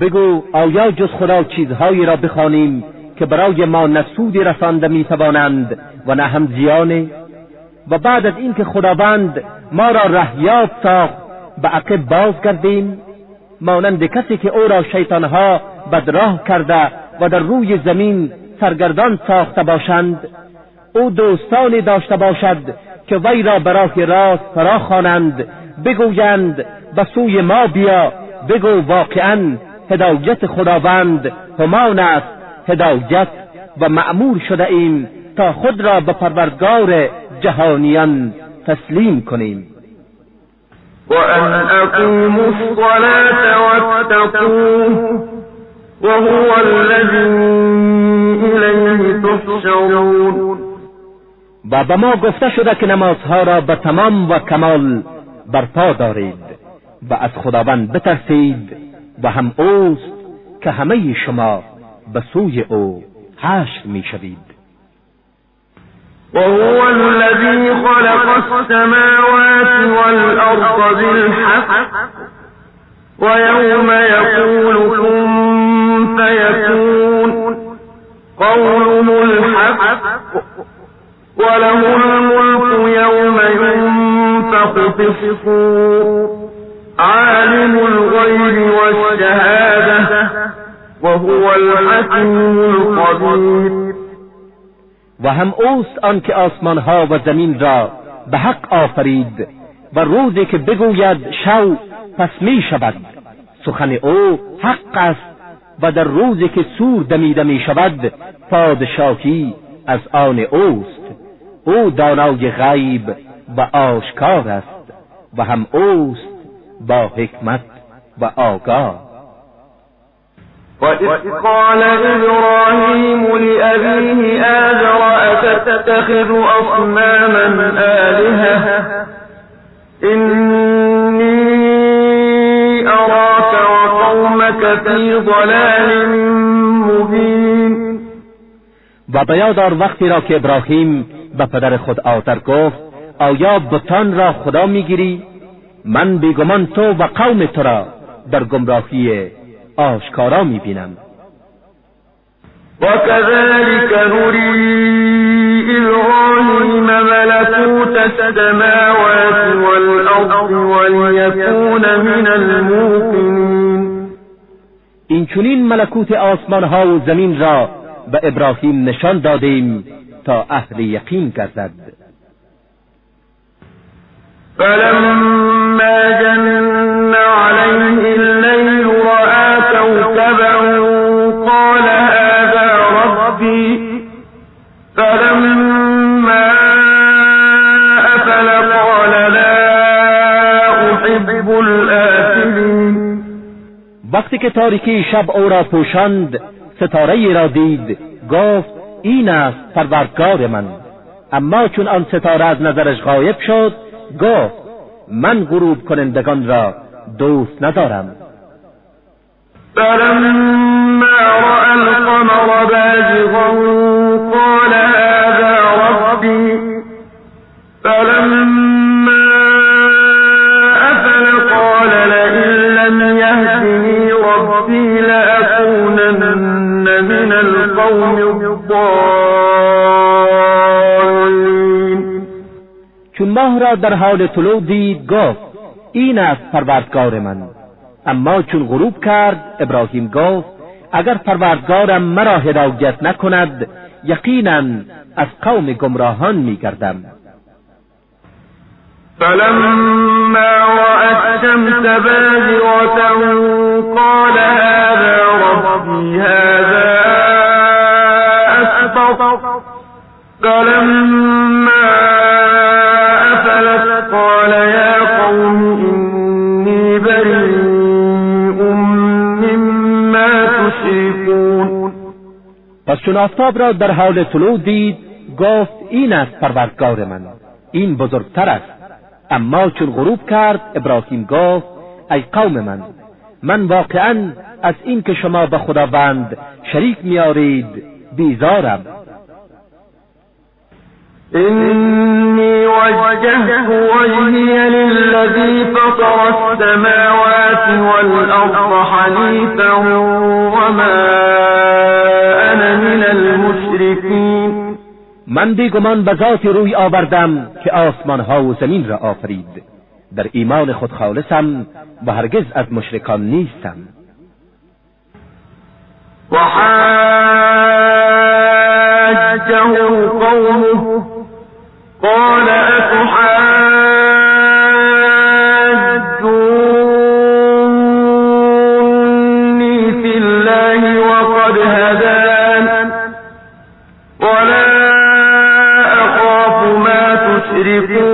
بگو آیا جز خدا چیزهایی را بخوانیم که برای ما نه سودی رسانده می‌توانند و نه هم زیانه و بعد از اینکه خداوند ما را رهیاب ساخت به عقب باز کردیم مانند کسی که او را شیطانها بدراه کرده و در روی زمین سرگردان ساخته باشند او دوستانی داشته باشد که وی را برای راست فرا خوانند بگویند به سوی ما بیا بگو واقعا هدایت خداوند همان است. هدایت و معمور شده ایم تا خود را به پروردگار جهانیان تسلیم کنیم. وأن أقيموا الصلاة واتقوه وهو الذي إليه تحشرون و به ما گفته شده که نمازها را به تمام و کمال برپا دارید و از خداوند بترسید و هم اوست که همه شما به سوی أو حشر میشوید وهو الذي خلق السماوات والأرض بالحق ويوم يقول كن فيكون قوله الحق وله الملك يوم ينفق في الصور عالم الغيب والشهادة. وهو الحكيم الخبير. و هم اوست آنکه آسمانها و زمین را به حق آفرید و روزی که بگوید شو پس می شود. سخن او حق است و در روزی که سور دمیده می شود پادشاهی از آن اوست. او دانای غیب و آشکار است و هم اوست با حکمت و آگاه. وإذ قال إبراهيم لأبيه آذر أتتخذ أصناما آلهة؟ إني أراك وقومك في ضلال مبين. و بیادار وقتی را که ابراهیم به پدر خود آتر گفت آیا بتان را خدا می‌گیری؟ من بیگمان تو و قوم تو را در گمراهی آشکارا می‌بینم. وكذلك نري إبراهيم ملكوت السماوات والأرض وليكون من الموقنين. این چونین ملکوت آسمان ها و زمین را به ابراهیم نشان دادیم تا اهل یقین گردد. فلما جن عليه الليل كوكبا قال هذا ربي فلما أفل قال لا أحب وقتی که تاریکی شب او را پوشاند ستاره را دید گفت این است پروردگار من. اما چون آن ستاره از نظرش غایب شد گفت من غروب کنندگان را دوست ندارم. فلما رأى القمر بازغا قال هذا ربي. فلما أفل قال لئن لم يهدني ربي لأكونن من چون ماه را در حال طلوع دید گفت این است پروردگار من. اما چون غروب کرد ابراهیم گفت اگر پروردگارم مرا هدایت نکند یقینا از قوم گمراهان میگردم. فلما رأى الشمس بازغة قال هذا ربي هذا أكبر فلما پس چون آفتاب را در حال طلوع دید گفت این است پروردگار من این بزرگتر است. اما چون غروب کرد ابراهیم گفت ای قوم من من واقعا از این که شما به خداوند شریک میارید بیزارم. إني وجهت وجهي للذي فطر السماوات والأرض حنيفا وما أنا من المشركين. من بیگمان به ذاتی روی آوردم که آسمان ها و زمین را آفرید. در ایمان خود خالصم و هرگز از مشرکان نیستم. وحاجه قومه قال أتحاجوني في الله وقد هدان ولا أخاف ما تشركون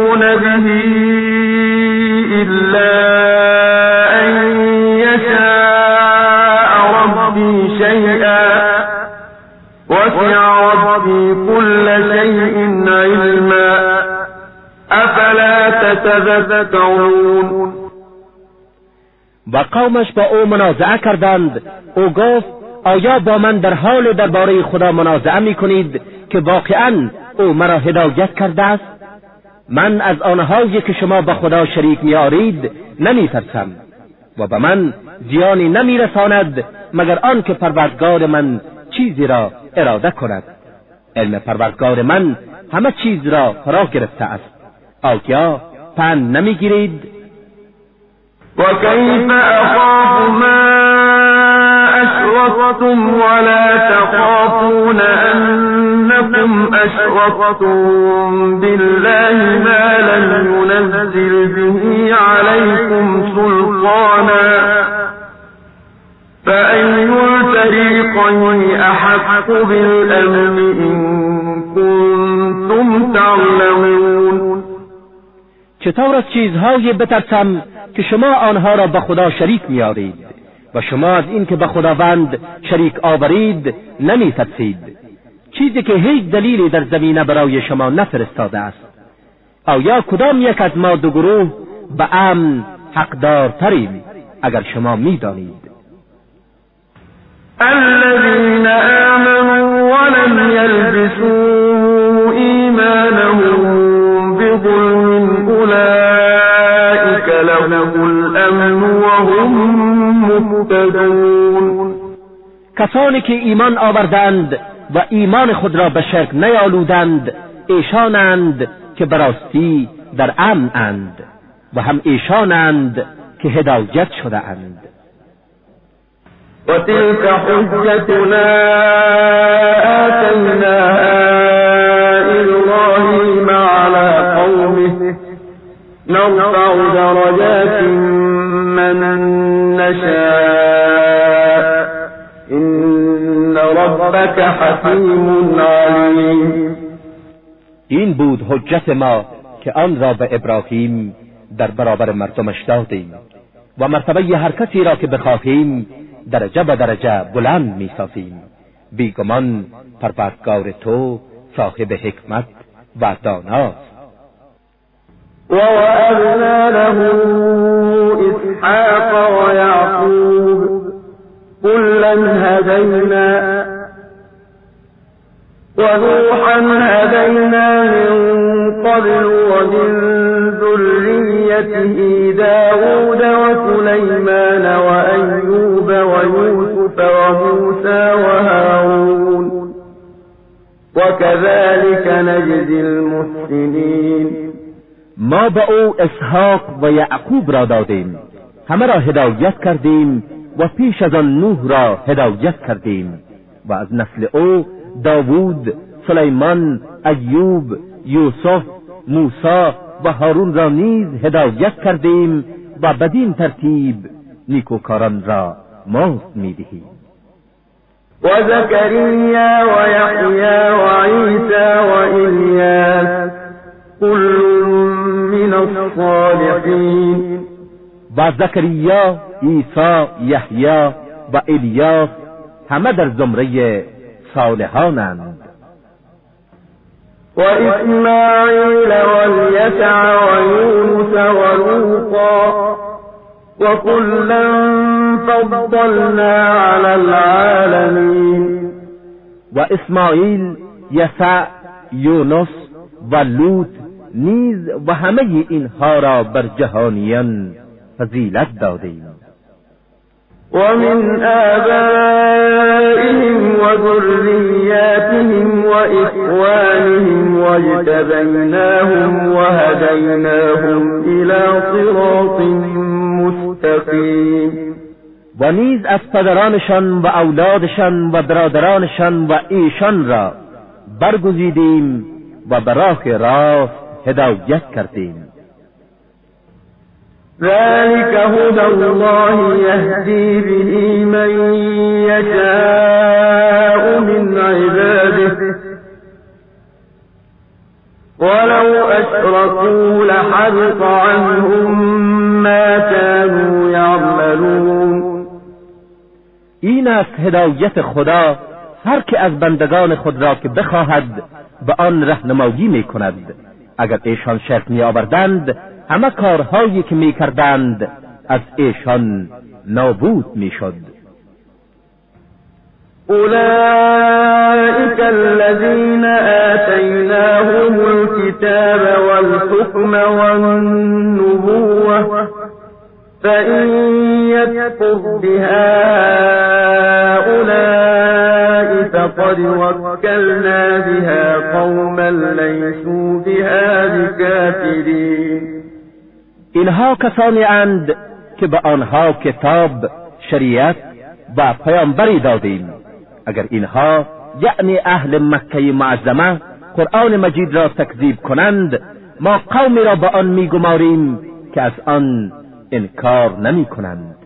تتذكرون. و قومش با او منازعه کردند او گفت آیا با من در حال درباره خدا منازعه می کنید که واقعا او مرا هدایت کرده است؟ من از آنهایی که شما با خدا شریک میارید نمی ترسم و به من زیانی نمی رساند مگر آن که پروردگار من چیزی را اراده کند. علم پروردگار من همه چیز را فرا گرفته است. آیا پند نمیگیرید؟ وكيف أخاف ما أشركتم ولا تخافون أنكم أشركتم بالله ما لم ينزل به عليكم سلطانا فأي الفريقين أحق بالأمن إن كنتم تعلمون چطور از چیزهایی بترسم که شما آنها را به خدا شریک میارید و شما از این که به خداوند شریک آورید نمی ترسید چیزی که هیچ دلیلی در زمینه برای شما نفرستاده است. آیا کدام یک از ما دو گروه به امن حقدارتریم اگر شما می‌دانید؟ الذين آمنوا ولم يلبسوا وهم مهتدون. کسانی که ایمان آوردند و ایمان خود را به شرک نیالودند ایشانند که براستی در امن اند و هم ایشانند که هدایت شده اند. وتلك حجتنا آتيناها نرفع درجات من نشاء. إن ربك حكيم عليم. این بود حجت ما که آن را به ابراهیم در برابر مردمش دادیم و مرتبه هر کسی را که بخواهیم درجه به درجه بلند می‌سازیم. بیگمان پروردگار تو صاحب حکمت و داناست. ووهبنا له إسحاق ويعقوب وكلا هدينا ونوحا هدينا من قبل ومن ذريته داود وسليمان وأيوب ويوسف وموسى وهارون. وكذلك نجزي المحسنين. ما به او اسحاق و یعقوب را دادیم. همه را هدایت کردیم و پیش از آن نوح را هدایت کردیم. و از نسل او داوود سلیمان ایوب یوسف موسی و هارون را نیز هدایت کردیم و بدین ترتیب نیکوکاران را ماست می‌دهیم. و زکریا و یحیی و عیسی و الیاس من الصالحين. با زکریا عیسی یحیی و الیاس همه در زمره صالحانند. و اسماعیل و یسع و یونس و و فضلنا على العالمین. و اسماعیل یسع یونس و نیز و همه اینها را بر جهانیان فضیلت دادیم ومن آبائهم وذرياتهم وإخوانهم واجتبيناهم وهديناهم إلى صراط مستقيم و نیز از پدرانشان و اولادشان و برادرانشان و ایشان را برگزیدیم و براه راست هدایت کردیم. ذلك هدى الله يهدي به من يشاء من عباده. ولو أشركوا لحبط عنهم ما كانوا يعملون. این است هدایت خدا هر که از بندگان خود را که بخواهد به آن رهنمایی می کند اگر ایشان شرک می آوردند همه کارهایی که می‌کردند از ایشان نابود می‌شد. أولئك الذين آتيناهم الكتاب والحكم والنبوة فإن يكفر بها فقد وكلنا بها قوما ليسوا بها بكافرين. اینها کسانی اند که به آنها کتاب شریعت و پیامبری دادیم. اگر اینها یعنی اهل مکه معظمه قرآن مجید را تکذیب کنند ما قومی را به آن میگماریم که از آن انکار نمی کنند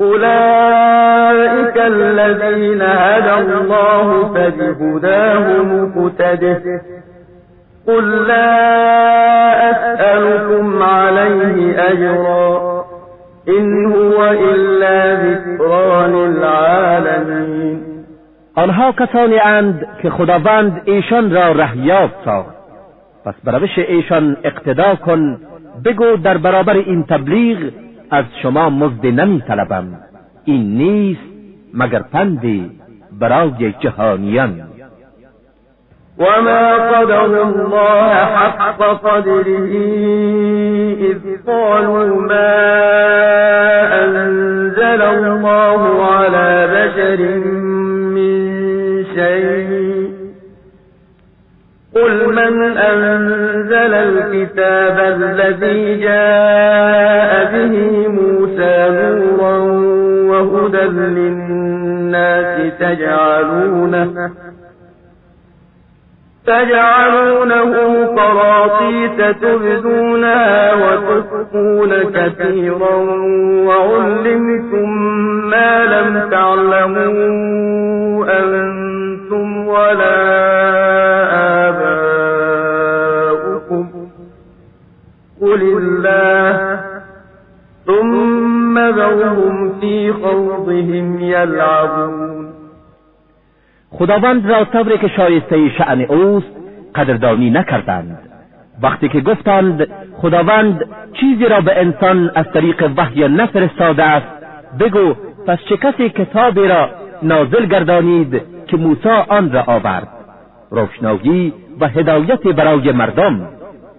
أولئك الذين هدى الله فبهداه مقتده. قل لا أسألكم عليه أجرا. إن هو إلا ذكرى للعالمين. آنها کسانی اند که خداوند ایشان را رهیاب ساخت پس بروش ایشان اقتدا کن بگو در برابر این تبلیغ از شما مزد نمی طلبم این نیست مگر پندی برای جهانیان. وما قدر الله حق قدره إذ قالوا ما أنزل الله على بشر قل من أنزل الكتاب الذي جاء به موسى نورا وهدى للناس تجعلونه تجعلونه قراطيس تبدونها وتخفون كثيرا وعلمتم ما لم تعلموا أنتم ولا قل الله. ثم ذرهم في خوضهم يلعبون. خداوند را طوری که شایسته شعن اوست قدردانی نکردند. وقتی که گفتند خداوند چیزی را به انسان از طریق وحی نفرستاده است بگو پس چه کسی کتابی را نازل گردانید که موسی آن را آورد؟ روشنایی و هدایت برای مردم.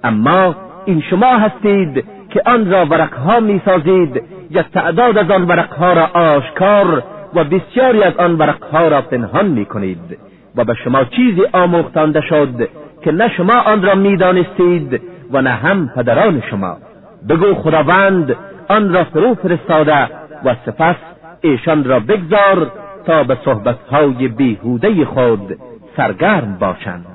اما این شما هستید که آن را ورقها می‌سازید یا تعداد از آن ورقها را آشکار و بسیاری از آن ورقها را پنهان می‌کنید. و به شما چیزی آموختانده شد که نه شما آن را می‌دانستید و نه هم پدران شما. بگو خداوند آن را فرو فرستاده و سپس ایشان را بگذار تا به صحبتهای بیهوده خود سرگرم باشند.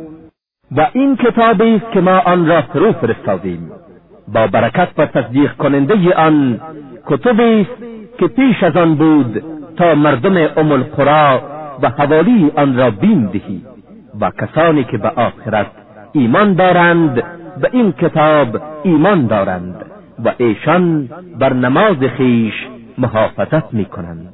و این کتابی است که ما آن را فرو فرستادیم. با برکت و تصدیق کننده آن کتبی است که پیش از آن بود تا مردم ام القرا و حوالی آن را بین دهی و کسانی که به آخرت ایمان دارند به این کتاب ایمان دارند و ایشان بر نماز خیش محافظت می کنند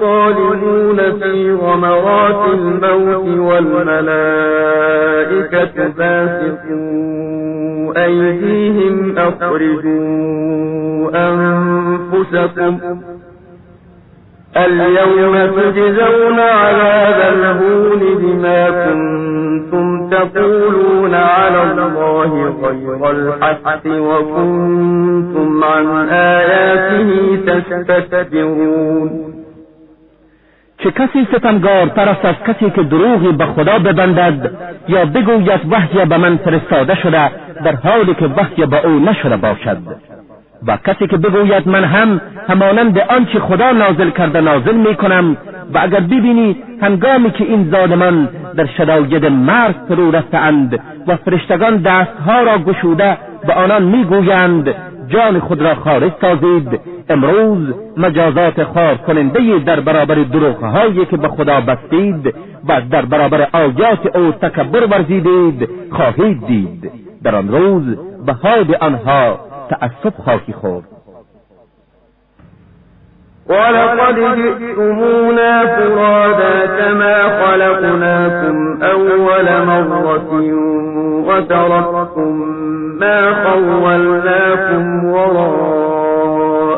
الظالمون في غمرات الموت والملائكة باسقوا أيديهم أخرجوا أنفسكم اليوم تجزون عذاب الهون بما كنتم تقولون على الله غير الحق وكنتم عن آياته تستكبرون چه کسی ستمگار است از کسی که دروغی به خدا ببندد یا بگوید وحی به من فرستاده شده در حالی که وحی به او نشده باشد. و کسی که بگوید من هم همانند آنچه خدا نازل کرده نازل می کنم و اگر ببینی هنگامی که این ظالمان در شداید مرگ فرو رفتند و فرشتگان دستها را گشوده به آنان می‌گویند جان خود را خارج سازید. امروز مجازات خار کننده در برابر دروغهایی که به خدا بستید و در برابر آیات او تکبر ورزیدید خواهید دید. در آن روز به حال آنها تأسف خواهی خورد. ولقد جئتمونا فرادا كما خلقناكم أول مرة وتركتم ما خولناكم وراء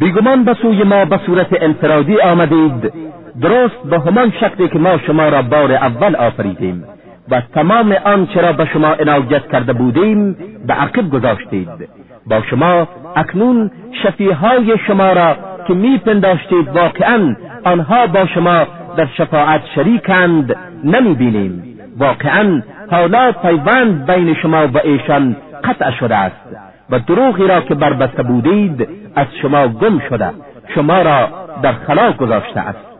بیگمان به سوی ما به صورت انفرادی آمدید. درست به همان شکلی که ما شما را بار اول آفریدیم و تمام آنچه را به شما عنایت کرده بودیم به عقب گذاشتید. با شما اکنون شفیهای شما را که میپنداشتید واقعا آنها با شما در شفاعت شریکند نمی بینیم واقعا حالا پیوند بین شما و ایشان قطع شده است. و دروغی را که بربسته بودید از شما گم شده شما را در خلا گذاشته است.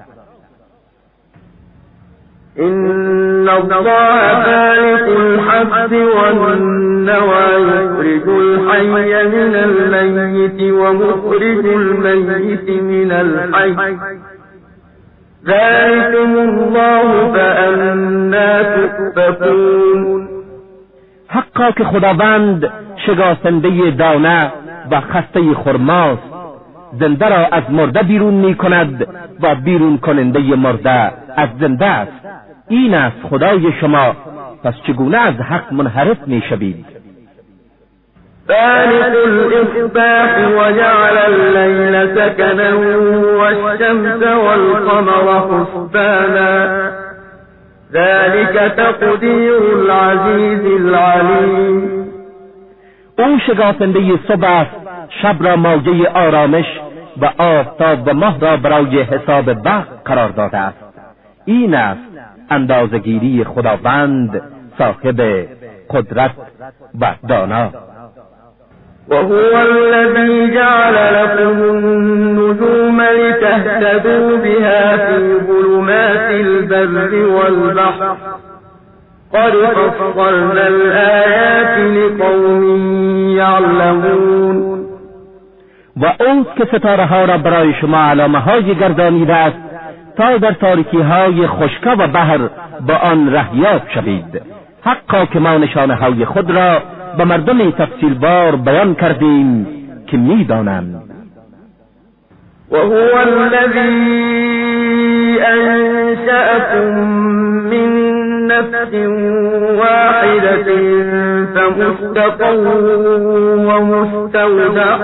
إن الله خالق الحب والنوى يخرج الحي من الميت ومخرج الميت من الحي. ذلكم الله فأنا تؤفكون. حقا که خداوند شگاسنده دانه و خسته خرماست زنده را از مرده بیرون می کند و بیرون کننده مرده از زنده است. این است خدای شما. پس چگونه از حق منحرف می شوید؟ فالق الإصباح وجعل الليل سكنا والشمس والقمر حسبانا. ذلك تقدیر العزیز العلیم او شگافنده صبح است شب را موجه آرامش و آفتاب و ماه را برای حساب وقت قرار داده است. این است اندازگیری خداوند صاحب قدرت و دانا. وهو الذي جعل لكم النجوم لتهتدوا بها في ظلمات البر والبحر. قد فصلنا الآيات لقوم يعلمون. و اوست که ستاره ها را برای شما علامه های گردانیده است تا در تاریکی های خشکا و بحر با آن رهیاب شوید. حقا که ما نشانه های خود را به مردم تفصیل بار بیان کردیم که می‌دانند. وهو الذي أنشأكم من نفس واحدة فمستقر ومستودع.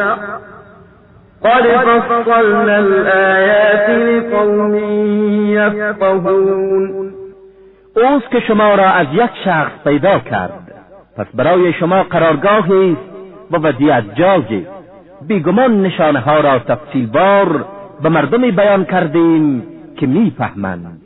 قد فصلنا الآيات لقوم يفقهون. اوست که شما را از یک شخص پیدا کرد پس برای شما قرارگاهی و وضعیت جاگی بیگمان نشانه ها را تفصیل بار به مردمی بیان کردیم که می‌فهمند.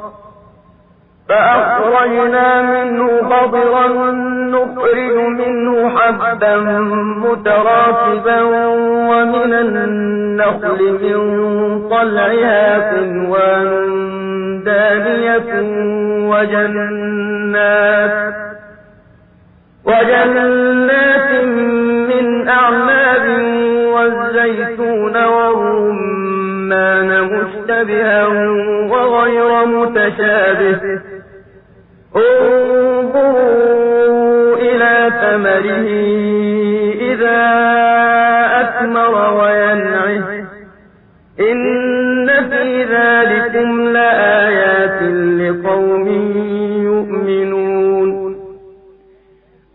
فأخرجنا منه خضرا نخرج منه حبا متراكبا ومن النخل من طلعها قنوان دانية وجنات وجنات من أعناب والزيتون والرمان مشتبها وغير متشابه انظروا ثمره في لقوم یؤمنون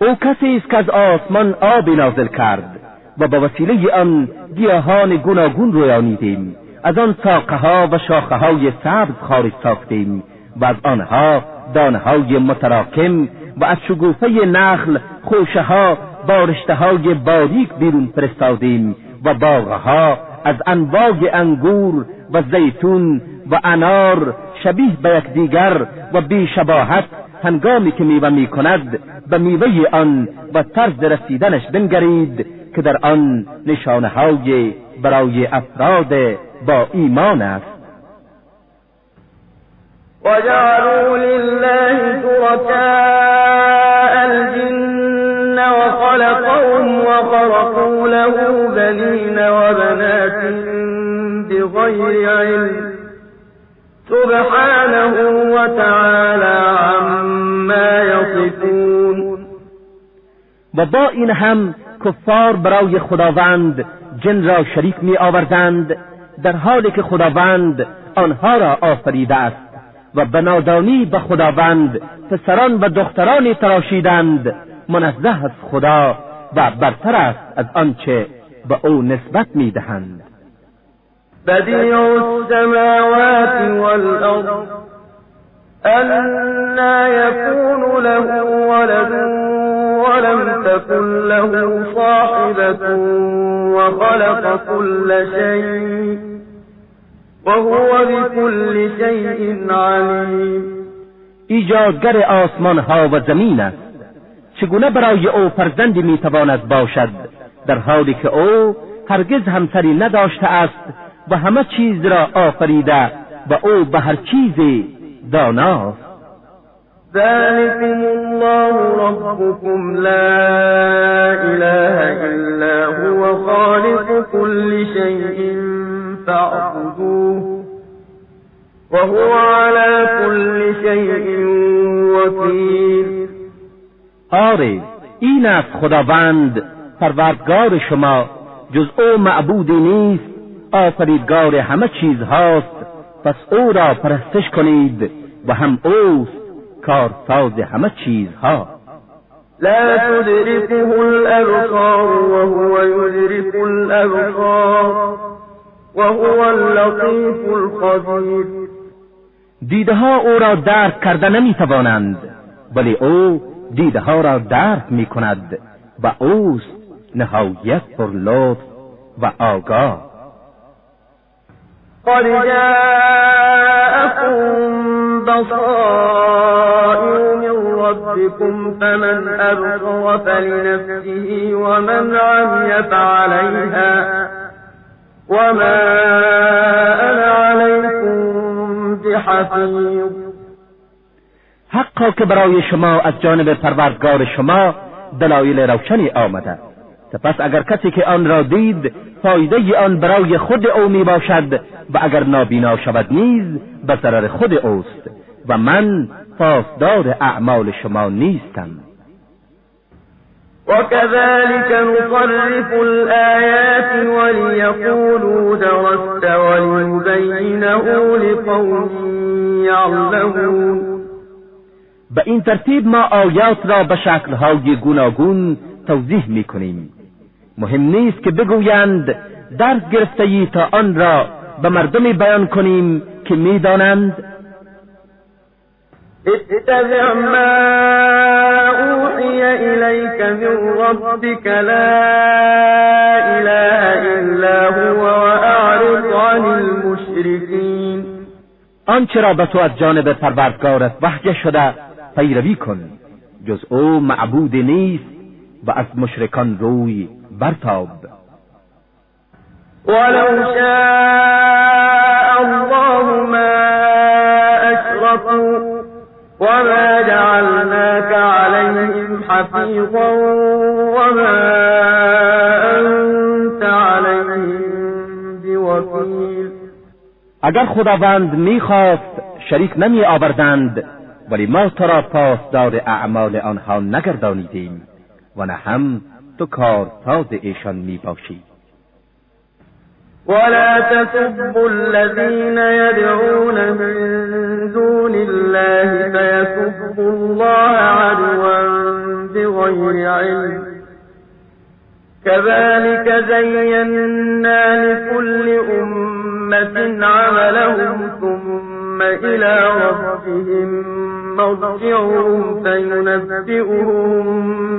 او کسی است که از آسمان آبی نازل کرد و با وسیله آن گیاهان گوناگون رویانیدیم. از آن ساقه ها و شاخه های سبز خارج ساختیم و از آنها دانهای متراکم و از شگوفه نخل خوشه ها بارشته های باریک بیرون فرستادیم و باغها از انواع انگور و زیتون و انار شبیه به یکدیگر و بی شباهت هنگامی که میوه می کند به میوه آن و طرز رسیدنش بنگرید که در آن نشانه های برای افراد با ایمان است. وجعلوا لله شركاء الجن وخلقهم وخرقوا له بنين وبنات بغير علم. سبحانه وتعالى عما يصفون. و با هم کفار برای خداوند جن را شریک می آوردند در حالی که خداوند آنها را آفریده است. و بنادانی به خداوند پسران و دخترانی تراشیدند منزه از خدا و برتر است از آنچه به او نسبت می‌دهند. بدیع السماوات والارض انا يكون له ولد ولم تكن له صاحبة وخلق كل شيء وهو بكل شيء علیم ایجادگر آسمان ها و زمین است. چگونه برای او فرزندی می‌تواند باشد؟ در حالی که او هرگز همسری نداشته است و همه چیز را آفریده و او به هر چیزی داناست. ذلكم الله ربكم لا إله إلا هو خالق كل شيء فاعبدوه وهو على كل شيء وكيل آره این است خداوند پروردگار شما جز او معبودی نیست آفریدگار همه چیز هاست پس او را پرستش کنید و هم اوست کارساز همه چیزها. لا تدركه الأبصار وهو يدرك الأبصار. وهو اللطيف الخبير دیده ها او را درک کرده نمی توانند ولی او دیده ها را درک می کند و اوست نهایت پر لطف و آگاه. قد جاءكم بصائر من ربكم فمن أبصر فلنفسه ومن عمي فعليها وما أنا عليكم بحفيظ. حقا که برای شما از جانب پروردگار شما دلایل روشنی آمده. سپس اگر کسی که آن را دید فایده آن برای خود او می باشد و اگر نابینا شود نیز به ضرر خود اوست و من پاسدار اعمال شما نیستم. وكذلك نصرف الآيات وليقولوا درست ولنبينه لقوم يعلمون. به این ترتیب ما آیات را به شکلهای گوناگون توضیح می کنیم مهم نیست که بگویند درس گرفته ای تا آن را به مردمی بیان کنیم که می‌دانند اتبع ما اوحی الیک من ربک لا إله إلا هو وأعرض عن المشرکین آنچه را به تو از جانب پروردگارت وحی شده پیروی کن. جز أو معبود نیست و از مشرکان روی برتاب. ولو شاء الله ما وما جعلناك عليهم حفيظا وما أنت عليهم بوكيل. اگر خداوند می‌خواست شریک نمی آوردند ولی ما تو را پاسدار اعمال آنها نگردانیدیم و نه هم تو کارساز ایشان می باشی ولا تسبوا الذين يدعون من دون الله فيسبوا الله عدوا بغير علم. كذلك زينا لكل أمة عملهم ثم إلى ربهم مرجعهم فينبئهم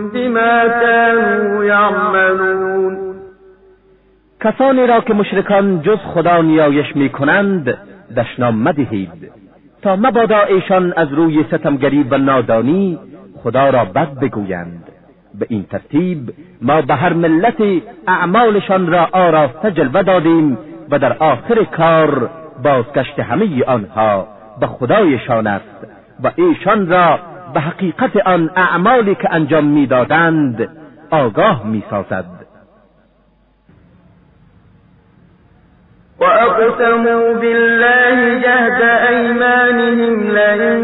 بما كانوا يعملون. کسانی را که مشرکان جز خدا نیایش می کنند دشنام مدهید تا مبادا ایشان از روی ستمگری و نادانی خدا را بد بگویند. به این ترتیب ما به هر ملت اعمالشان را آراسته جلوه دادیم و در آخر کار بازگشت همه آنها به خدایشان است و ایشان را به حقیقت آن اعمالی که انجام می‌دادند آگاه می‌سازد. وأقسموا بالله جهد أيمانهم لئن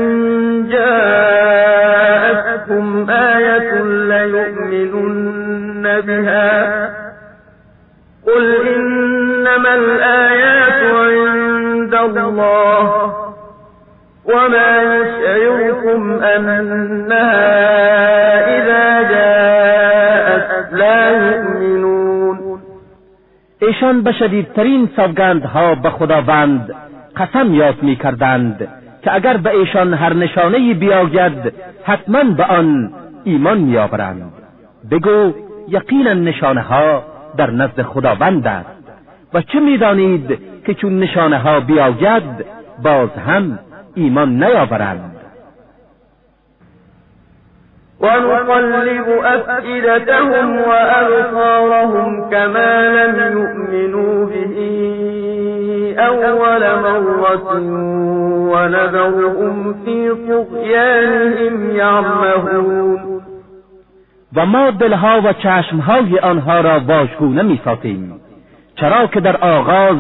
جاءتهم آية ليؤمنن بها قل إنما الآيات عند الله وما يشعركم أنها ایشان به شدیدترین سوگندها به خداوند قسم یاد می کردند که اگر به ایشان هر نشانه بیاید حتما به آن ایمان میآورند. بگو یقینا نشانه ها در نزد خداوند است. و چه می‌دانید که چون نشانه ها بیاید باز هم ایمان نیاورند؟ ونقلب أفئدتهم وأبصارهم كما لم يؤمنوا به أول مرة ونذرهم في طغيانهم يعمهون. و ما دلها و چشمهای آنها را واژگونه می‌سازیم چرا که در آغاز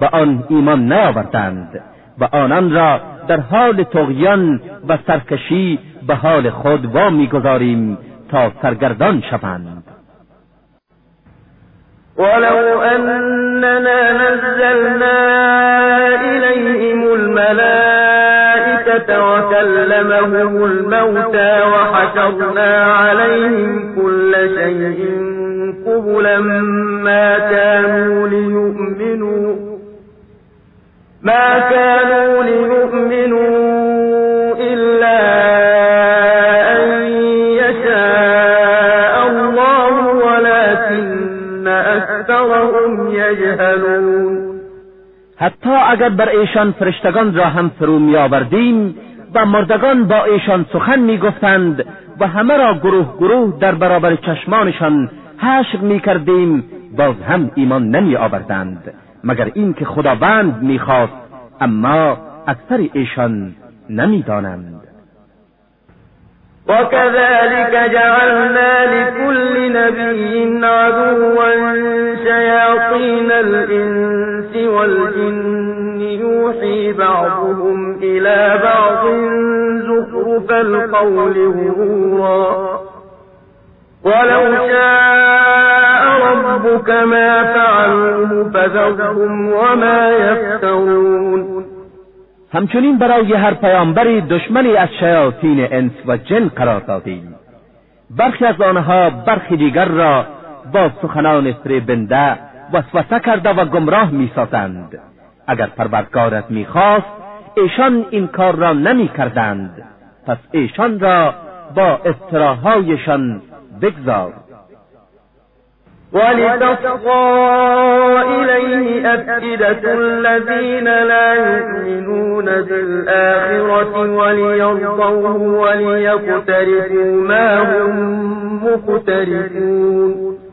به آن ایمان نیاوردند و آنان را در حال تغیان و سرکشی به حال خود وا می‌گذاریم تا سرگردان شوند. ولو أننا نزلنا إليهم الملائكة وكلمهم الموتى وحشرنا عليهم كل شيء قبلا اگر بر ایشان فرشتگان را هم فرو می آوردیم و مردگان با ایشان سخن می گفتند و همه را گروه گروه در برابر چشمانشان حشر می کردیم باز هم ایمان نمی آوردند مگر اینکه خداوند می‌خواست اما اکثر ایشان نمی‌دانند. وكذلك جعلنا لكل نبي عدوا شياطين الإنس والجن يوحي بعضهم إلى بعض زخرف القول غرورا. ولو شاء ربك ما فعلوه فذرهم وما يفترون. همچنین برای هر پیامبری دشمنی از شیاطین انس و جن قرار دادیم. برخی از آنها برخی دیگر را با سخنان فریبنده وسوسه کرده و گمراه می‌سازند. اگر پروردگارت می‌خواست ایشان این کار را نمی کردند پس ایشان را با افتراهایشان بگذار. ولتصغى إليه أفئدة الذين لا يؤمنون بالآخرة وليرضوه وليقترفوا ما هم مقترفون.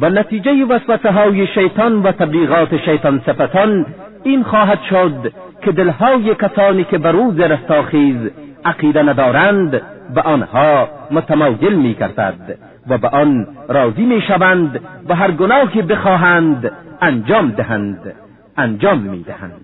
و نتیجه وسوسه های شیطان و تبلیغات شیطان صفتان این خواهد شد که دلهای کسانی که به روز رستاخیز عقیده ندارند به آنها متمایل می کردد و به آن راضی می شوند و هر گناهی بخواهند انجام دهند انجام می دهند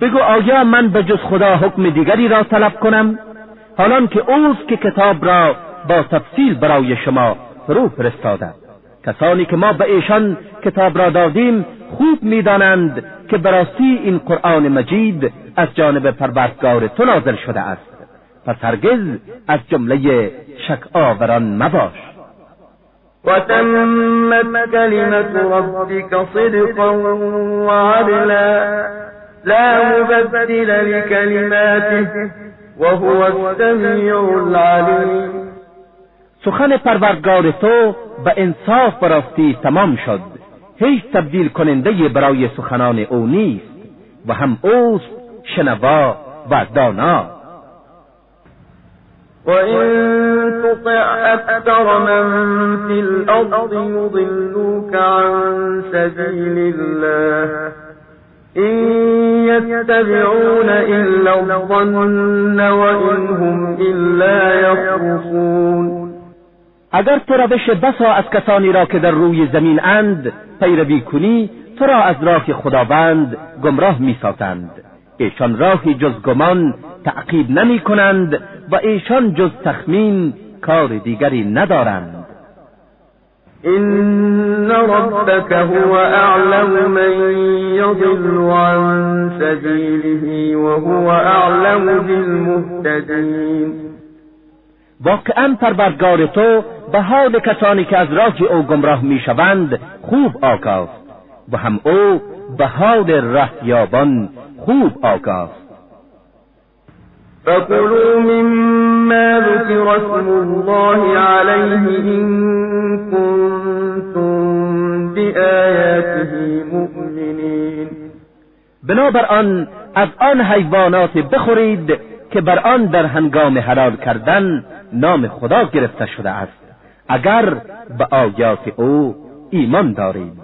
بگو آیا من به جز خدا حکم دیگری را طلب کنم؟ حالان که اوست که کتاب را با تفصیل برای شما فرو فرستاده کسانی که ما به ایشان کتاب را دادیم خوب می‌دانند که براستی این قرآن مجید از جانب پروردگار تو نازل شده است. پس هرگز از جمله شک آوران مباش. وتمت كلمة ربك صدقا وعدلا. لا مبدل لكلماته وهو السميع العليم. سخن پروردگار تو به انصاف براستی تمام شد. هیچ تبدیل کننده برای سخنان او نیست و هم اوست شنوا و دانا. وإن تطع أكثر من في الأرض يضلوك عن سبيل الله إن يتبعون إلا الظن وإن هم إلا يخرصون. اگر تو روش بسا از کسانی را که در روی زمین اند پیروی کنی تو را از راه خداوند گمراه می‌سازند. ایشان راهی جز گمان تعقیب نمی کنند و ایشان جز تخمین کار دیگری ندارند. إن ربك هو أعلم من يضل عن سبيله وهو أعلم بالمهتدين واقعا پروردگار تو به حال کسانی که از راه او گمراه می‌شوند خوب آگاست و هم او به حال رهیابان خوب آگاست فكلوا مما ذكر اسم الله عليه إن كنتم بآياته مؤمنين. بنابر آن از آن حیوانات بخورید که بر آن در هنگام حلال کردن نام خدا گرفته شده است. اگر به آیات او ایمان دارید.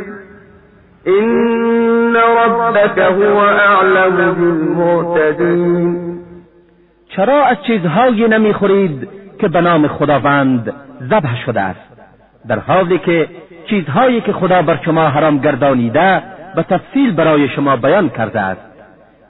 إن ربك هو اعلم بالمعتدین چرا از چیزهایی نمی‌خورید که به نام خداوند ذبح شده است؟ در حالی که چیزهایی که خدا بر شما حرام گردانیده به تفصیل برای شما بیان کرده است.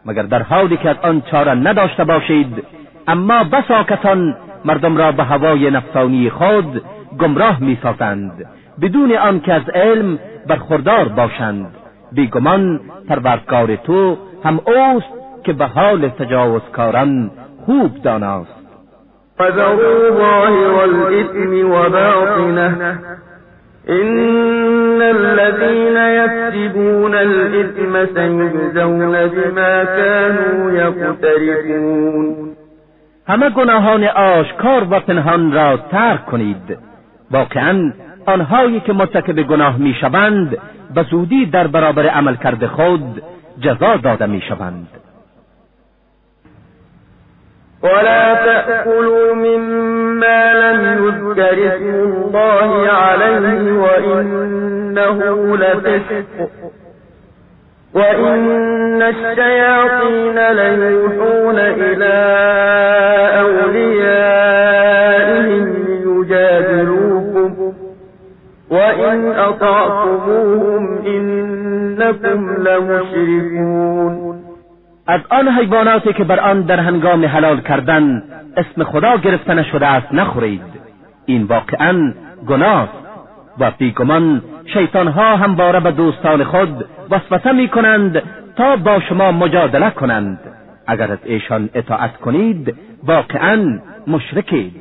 مگر در حالی که از آن چاره نداشته باشید اما بسا کسان مردم را به هوای نفسانی خود گمراه می‌سازند. بدون آنکه از علم برخوردار باشند. بیگمان پروردگار تو هم اوست که به حال تجاوزکاران خوب داناست. فذروا ظاهر الاثم وباطنه. ان الذين يكسبون الاثم سيجزون بما كانوا يقترفون. همه گناهان آشکار و پنهان را ترک کنید. واقعا آنهایی که مرتکب گناه می‌شوند به زودی در برابر عمل کرده خود جزا داده می‌شوند. ولا تأكلوا مما لم يذكر اسم الله عليه وإنه لفسق. وإن الشياطين ليوحون إلى أوليائهم يجادلوكم وإن أطعتموهم إنكم لمشركون از آن حیواناتی که بر آن در هنگام حلال کردن اسم خدا گرفته نشده است نخورید. این واقعا گناه و بیگمان شیطانها همواره به دوستان خود وسوسه می کنند تا با شما مجادله کنند. اگر از ایشان اطاعت کنید واقعا مشرکید.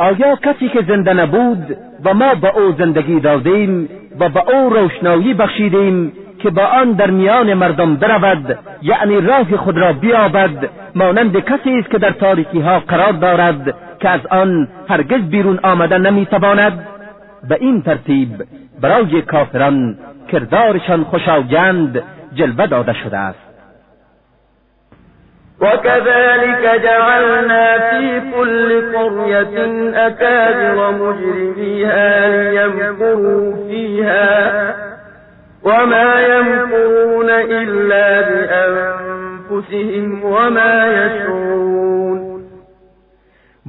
آیا کسی که زنده نبود و ما با او زندگی دادیم و با او روشنایی بخشیدیم که با آن در میان مردم برود یعنی راه خود را بیابد مانند کسی است که در تاریکی ها قرار دارد که از آن هرگز بیرون آمده نمی‌تواند؟ به این ترتیب برای کافران کردارشان خوشایند جلوه داده شده است. وكذلك جعلنا في كل قرية أكابر مجرميها ليمكروا فيها وما يمكرون إلا بأنفسهم وما يشعرون.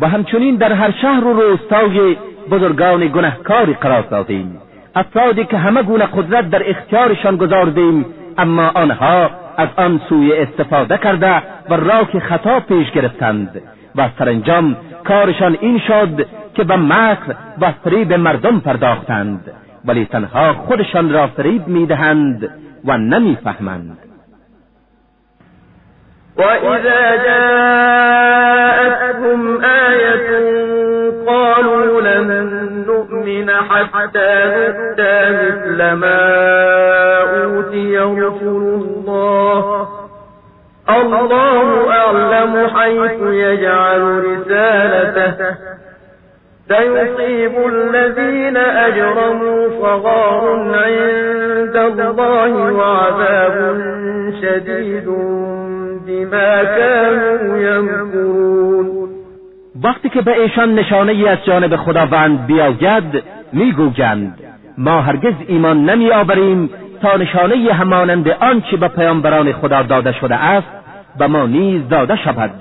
و همچنین در هر شهر و روستای بزرگان گنهکاری قرار دادیم افرادی که همه گونه قدرت در اختیارشان گذاردیم اما آنها از آن سوی استفاده کرده و راه خطا پیش گرفتند و سرانجام کارشان این شد که به مکر و فریب مردم پرداختند ولی تنها خودشان را فریب می‌دهند و نمی‌فهمند. وإذا جاءتهم آية قالوا لن نؤمن حتى نؤتى مثل ما أوتي رسل الله. الله أعلم حيث يجعل رسالته. سيصيب الذين أجرموا صغار عند الله وعذاب شديد. بما كانوا يمكرون. وقتی که به ایشان نشانه ای از جانب خداوند بیاید می‌گویند ما هرگز ایمان نمی آوریم تا نشانه همانند آنچه به پیامبران خدا داده شده است به ما نیز داده شود.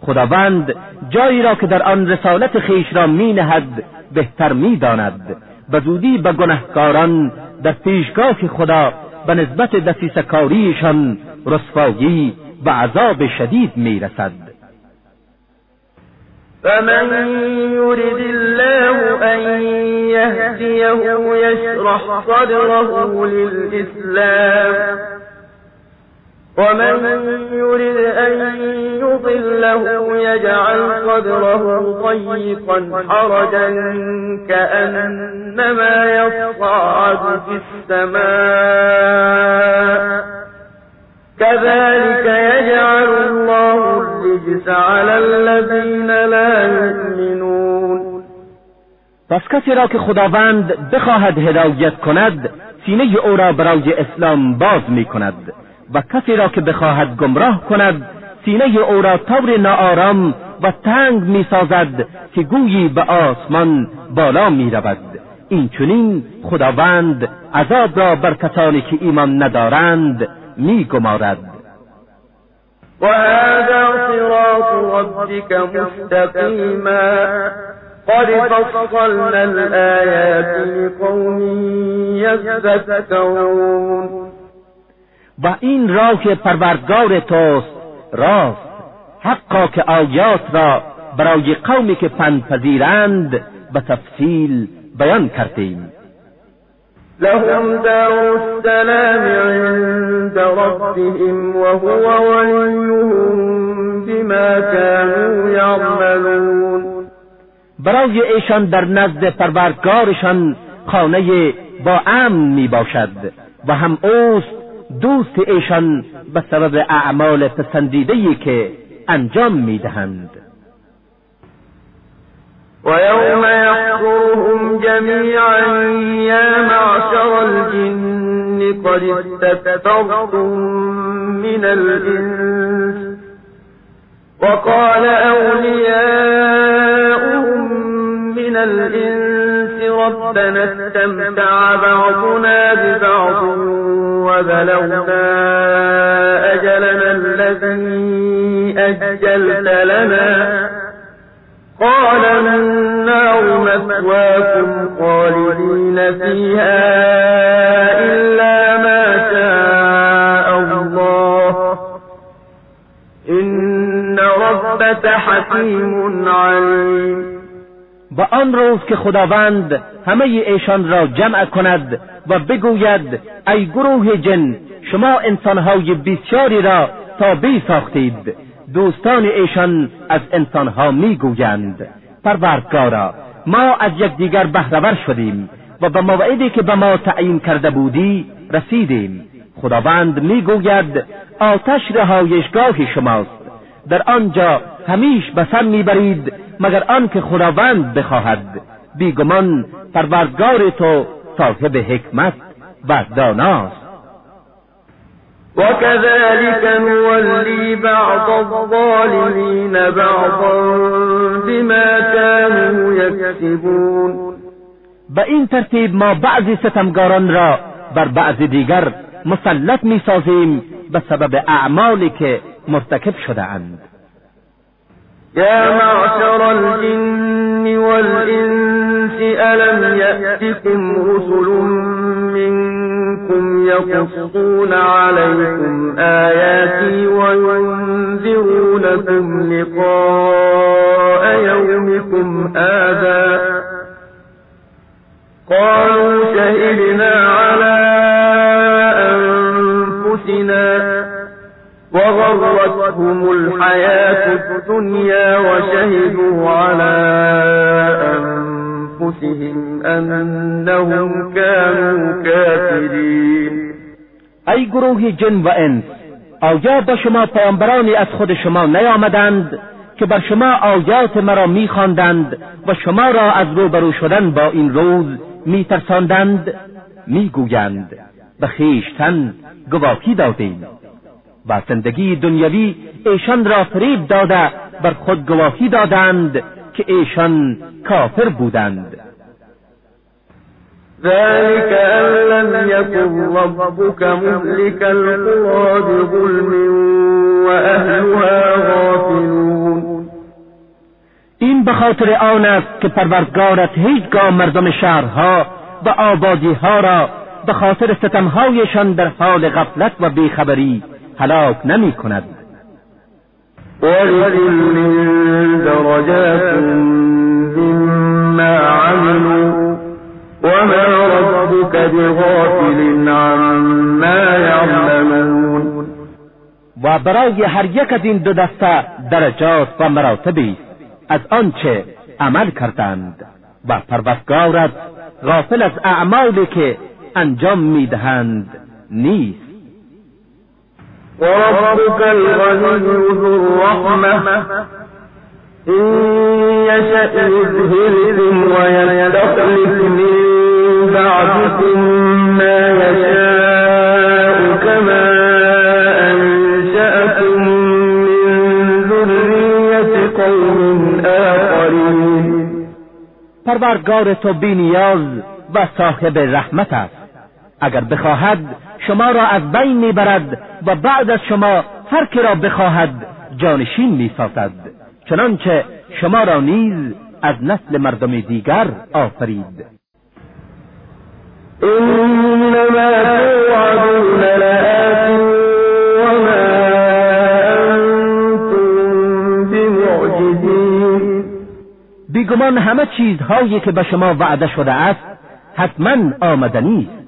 خداوند جایی را که در آن رسالت خیش را می نهد بهتر می داند به زودی به گنهکاران در پیشگاه خدا به نسبت دسیسکاریشان رسوایی و عذاب شدید می رسد. فمن يرد الله أن يهديه يشرح صدره للإسلام. ومن يرد أن يضله يجعل صدره ضيقا حرجا كأنما يصعد في السماء. كذلك يجعل الله الرجس على الذين لا يؤمنون. پس کسی را که خداوند بخواهد هدایت کند سینه او را برای اسلام باز می کند و کسی را که بخواهد گمراه کند سینه او را طور ناآرام و تنگ می سازد که گویی به آسمان بالا می رود این خداوند عذاب را بر کسانی که ایمان ندارند می گمارد و هذا صراط ربك مستقیما قد فصلنا الآیات لقوم یذکرون و این راه پروردگار توست. راست. حقا که آیات را برای قومی که پند پذیرند به تفصیل بیان کردیم. لهم دار السلام عند ربهم وهو وليهم بما كانوا يعملون. برای ایشان در نزد پروردگارشان خانه با امن می باشد و هم اوست دوست ایشان به سبب اعمال پسندیدهی که انجام می‌دهند. ويوم يحشرهم جميعا يا معشر الجن قد استكثرتم من الإنس. وقال أولياؤهم من الإنس ربنا استمتع بعضنا ببعض وبلغنا أجلنا الذي أجلت لنا. قال النار مثواكم خالدين فيها إلا ما شاء الله. إن ربك حكيم عليم. و آن روز که خداوند همه ایشان را جمع کند و بگوید ای گروه جن شما انسانهای بسیاری را تابع ساختید. دوستان ایشان از انسانها می‌گویند. پروردگارا ما از یکدیگر بهرهور شدیم و به موعدی که به ما تعیین کرده بودی رسیدیم. خداوند می‌گوید آتش رهایشگاه شماست. در آنجا همیش به می‌برید مگر آنکه خداوند بخواهد. بیگمان پروردگار تو صاحب حکمت و داناست. وكذلك نولي بعض الظالمين بعضا بما كانوا يكسبون. به این ترتیب ما بعضی ستمگاران را بر بعض دیگر مسلط می سازیم به سبب اعمالی که مرتکب شده اند يا معشر الجن والإنس ألم يأتكم رسل منكم يقصون عليكم آياتي وينذرونكم لقاء يومكم هذا قالوا شهدنا على أنفسنا وغرتهم الحياة الدنيا وشهدوا على أنفسهم أنهم كانوا كافرين. ای گروه جن و انس آیا به شما پیامبرانی از خود شما نیامدند که بر شما آیات مرا میخواندند و شما را از روبرو شدن با این روز میترساندند؟ می‌گویند به خویشتن گواهی دادیم و زندگی دنیوی ایشان را فریب داده بر خود گواهی دادند که ایشان کافر بودند. ذلك أن لم يكن ربك مهلك القرى بظلم وأهلها غافلون. به خاطر آن است که پروردگارت هیچگاه مردم شهرها و آبادیها را به خاطر ستمهایشان در حال غفلت و بیخبری هلاک نمی کند. و برای هر یک از این دو دسته درجات و مراتبی از آنچه عمل کردند و پروردگارت غافل از اعمالی که انجام می‌دهند نیست. وربك الغني ذو الرحمة. إن يشأ يذهبكم ويستخلف من بعدكم ما يشاء كما أنشأكم من ذرية قوم آخرين. پروردگار تو بینیاز و صاحب رحمت است. اگر بخواهد شما را از بین می‌برد و بعد از شما هر که را بخواهد جانشین می‌سازد. چنانچه شما را نیز از نسل مردم دیگر آفرید. إنما توعدون لآت وما أنتم بمعجزين بیگمان همه چیزهایی که به شما وعده شده است حتما آمدنی است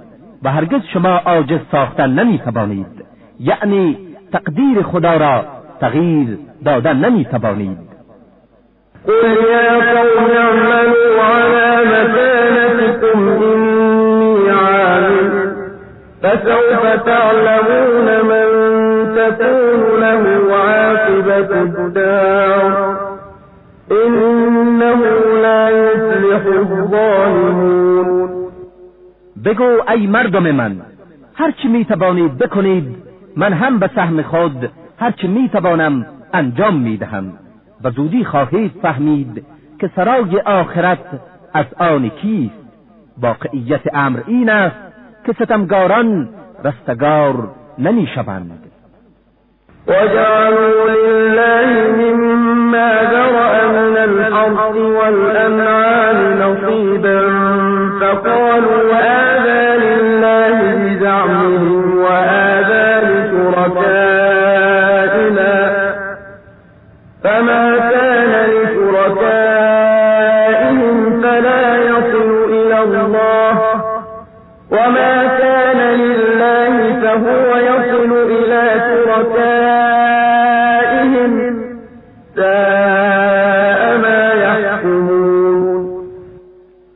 و هرگز شما عاجز ساختن نمی توانید یعنی تقدیر خدا را تغییر دادن نمی توانید قل يا قوم اعملوا على مكانتكم إني عامل. فسوف تعلمون من تكون له عاقبة الدار. إنه لا يفلح الظالمون. بگو ای مردم من هرچی می توانید بکنید من هم به سهم خود هرچی می توانم انجام می دهم و زودی خواهید فهمید که سرای آخرت از آن کیست. واقعیت امر این است که ستمگاران رستگار نمی شوند وجعلوا لله مما ذرأ من الحرث والأنعام نصيبا فقالوا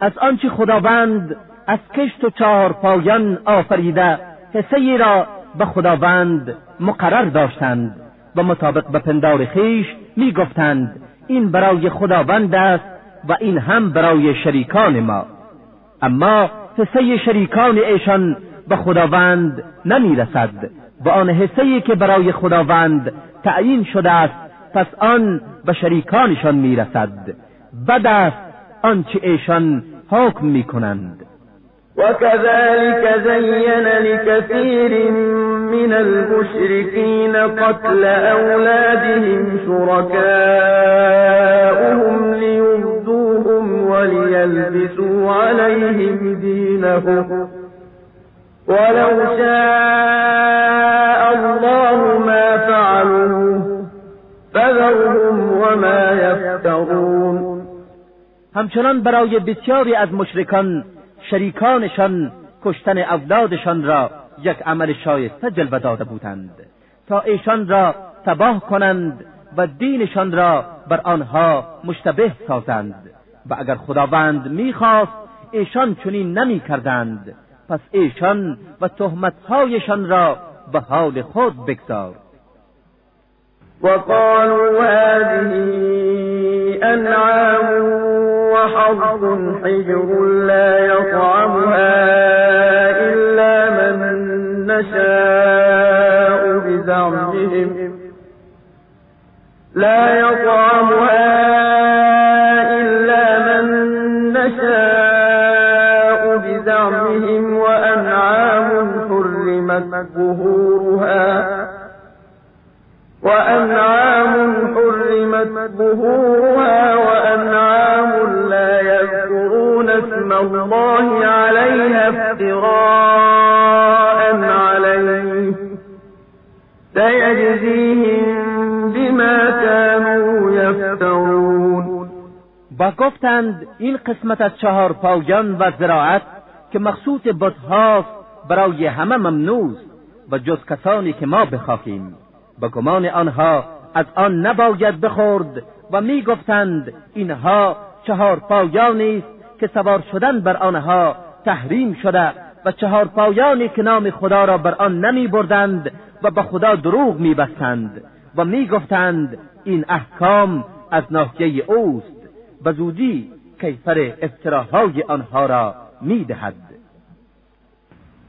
از آنچه خداوند از کشت و چهار پایان آفریده حصه را به خداوند مقرر داشتند و مطابق به پندار خیش می گفتند این برای خداوند است و این هم برای شریکان ما. اما حصه شریکان ایشان به خداوند نمی رسد و آن حصه که برای خداوند تعیین شده است پس آن به شریکانشان می رسد بد است آنچه ایشان حکم می کنند وكذلك زين لكثير من المشركين قتل أولادهم شركاؤهم ليردوهم وليلبسوا عليهم دينهم. ولو شاء الله ما فعلوه فذرهم وما يفترون. همچنان برای بسیاری از مشرکان شریکانشان کشتن اولادشان را یک عمل شایسته جلوه داده بودند تا ایشان را تباه کنند و دینشان را بر آنها مشتبه سازند و اگر خداوند می‌خواست ایشان چنین نمی کردند پس ایشان و تهمتهایشان را به حال خود بگذار. وقالوا هذه أنعام وحرث حجر لا يطعمها إلا من نشاء بزعمهم لا يطعمها إلا من نشاء بزعمهم وأنعام حرمت ظهورها. وأنعام حرمت ظهورها وأنعام يذكرون اسم الله عليها افتراء عليه؟ سيجزيهم بما كانوا يفترون. و گفتند این قسمت از چهار پایان و زراعت که مخصوص بتهاست برای همه ممنوع و جز کسانی که ما بخواهیم. به گمان آنها از آن نباید بخورد و می گفتند اینها چهار پایانی است که سوار شدن بر آنها تحریم شده و چهار پایانی که نام خدا را بر آن نمی بردند و به خدا دروغ می بستند و می گفتند این احکام از ناحیه اوست به زودی کیفر افتراهای آنها را می دهد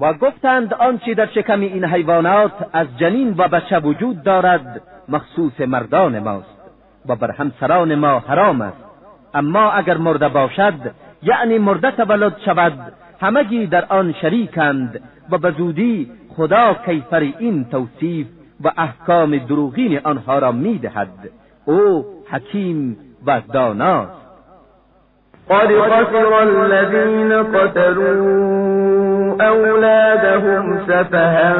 و گفتند آنچه در شکم این حیوانات از جنین و بچه وجود دارد مخصوص مردان ماست و بر همسران ما حرام است. اما اگر مرده باشد یعنی مرده تولد شود همگی در آن شریکند و به زودی خدا کیفر این توصیف و احکام دروغین آنها را می‌دهد. او حکیم و داناست. قد خسر الذين قتلوا أولادهم سفها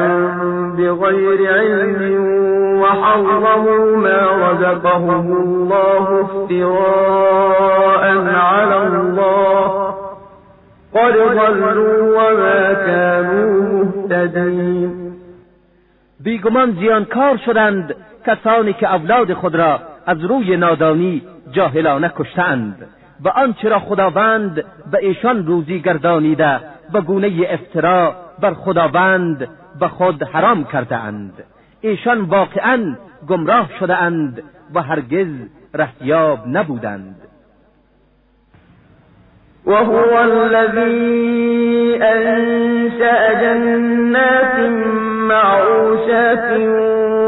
بغير علم وحرموا ما رزقهم الله افتراء على الله قد ضلوا وما كانوا مهتدين بیگمان زیانکار شدند کسانی که اولاد خود را از روی نادانی جاهلانه کشتند و آنچه را خداوند به ایشان روزی گردانیده و گونه افترا بر خداوند به خود حرام کرده اند. ایشان واقعا گمراه شده اند و هرگز رهیاب نبودند. وهو الذي أنشأ جنات معروشات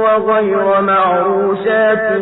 وغير معروشات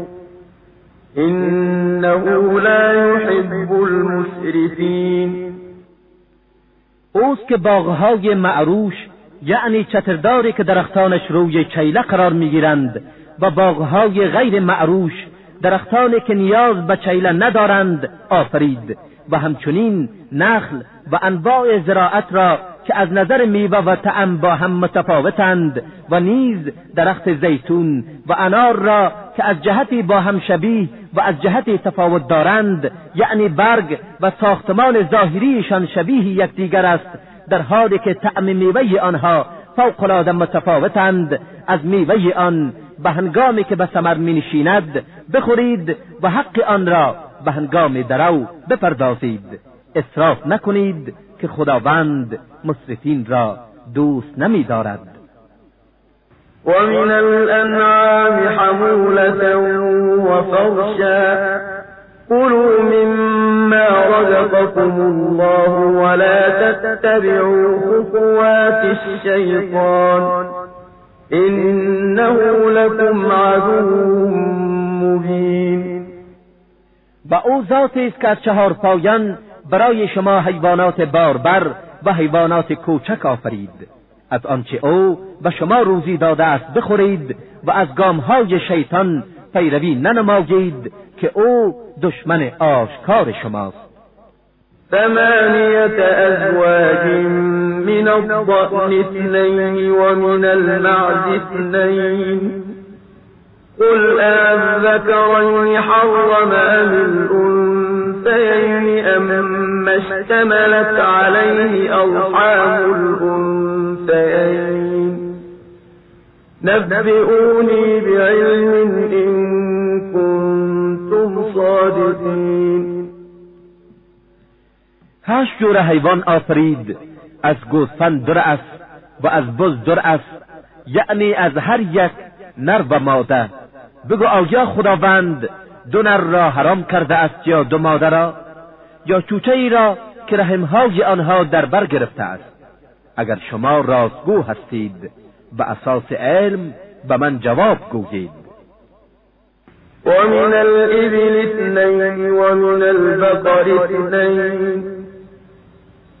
إنه لا يحب المسرفين. اوست که باغهای معروش یعنی چترداری که درختانش روی چیله قرار می‌گیرند و باغهای غیر معروش درختانی که نیاز به چیله ندارند آفرید. و همچنین نخل و انواع زراعت را که از نظر میوه و تعم با هم متفاوتند و نیز درخت زیتون و انار را که از جهتی با هم شبیه و از جهتی تفاوت دارند یعنی برگ و ساختمان ظاهریشان شبیه یکدیگر است در حالی که طعم میوه آنها فوقالعاده متفاوتند. از میوه آن به هنگامی که به ثمر می نشیند بخورید و حق آن را به هنگام درو بپردازید. اصراف نکنید. که خداوند مصرفین را دوست نمی دارد ومن الأنعام حمولة وفرشا كلوا مما رزقكم الله ولا تتبعوا خطوات الشيطان إنه لكم عدو مبین و او ذاتی است که از چهار پایان برای شما حیوانات باربر و حیوانات کوچک آفرید. از آنچه او به شما روزی داده است بخورید و از گامهای شیطان پیروی ننمایید که او دشمن آشکار شماست. ثمانية أزواج من الضأن اثنين ومن المعز اثنين قل أذكرين حرم أم الأنثيين أما اشتملت عليه أرحام الأنثيين. نبئوني بعلم إن كنتم صادقين. هشت جور حیوان آفرید از گوسفند در است و از بز در است. یعنی از هر یک نر و ماده. بگو آیا خداوند دو نر را حرام کرده است یا دو ماده را یا چوچه ای را که رحمهای آنها در بر گرفته است. اگر شما راستگو هستید به اساس علم به من جواب گویید. ومن الإبل اثنين ومن البقر اثنين.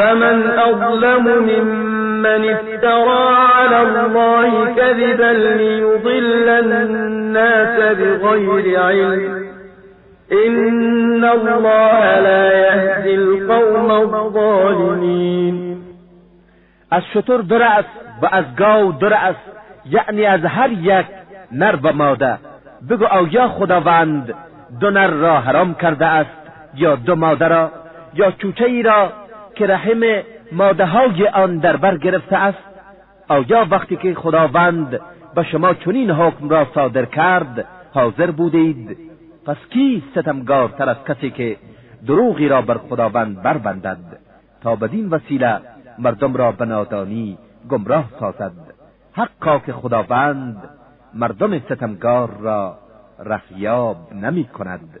فمن أظلم ممن افترى على الله كذبا ليضل الناس بغير علم. إن الله لا يهدي القوم الظالمين. از شتر در است و از گاو در است یعنی از هر یک نر و ماده بگو آیا خداوند دو نر را حرام کرده است یا دو ماده را یا چوچه ای را که رحم ماده های آن در بر گرفته است آیا وقتی که خداوند به شما چنین حکم را صادر کرد حاضر بودید؟ پس کی ستمگارتر از کسی که دروغی را بر خداوند بربندد تا بدین وسیله مردم را به نادانی گمراه سازد؟ حقا که خداوند مردم ستمگار را رهیاب نمی کند.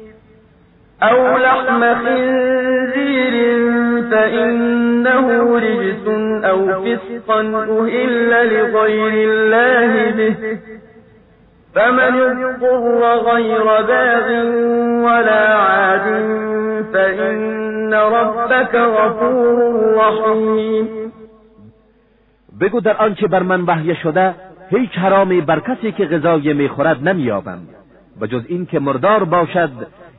أو لحم خنزير فإنه رجس أو فسقا أهل لغير الله به. فمن اضطر غير باغ ولا عاد فإن ربك غفور رحیم بگو در آنچه بر من وحی شده هیچ حرامی بر کسی که غذای می‌خورد نمییابم. و جز این که مردار باشد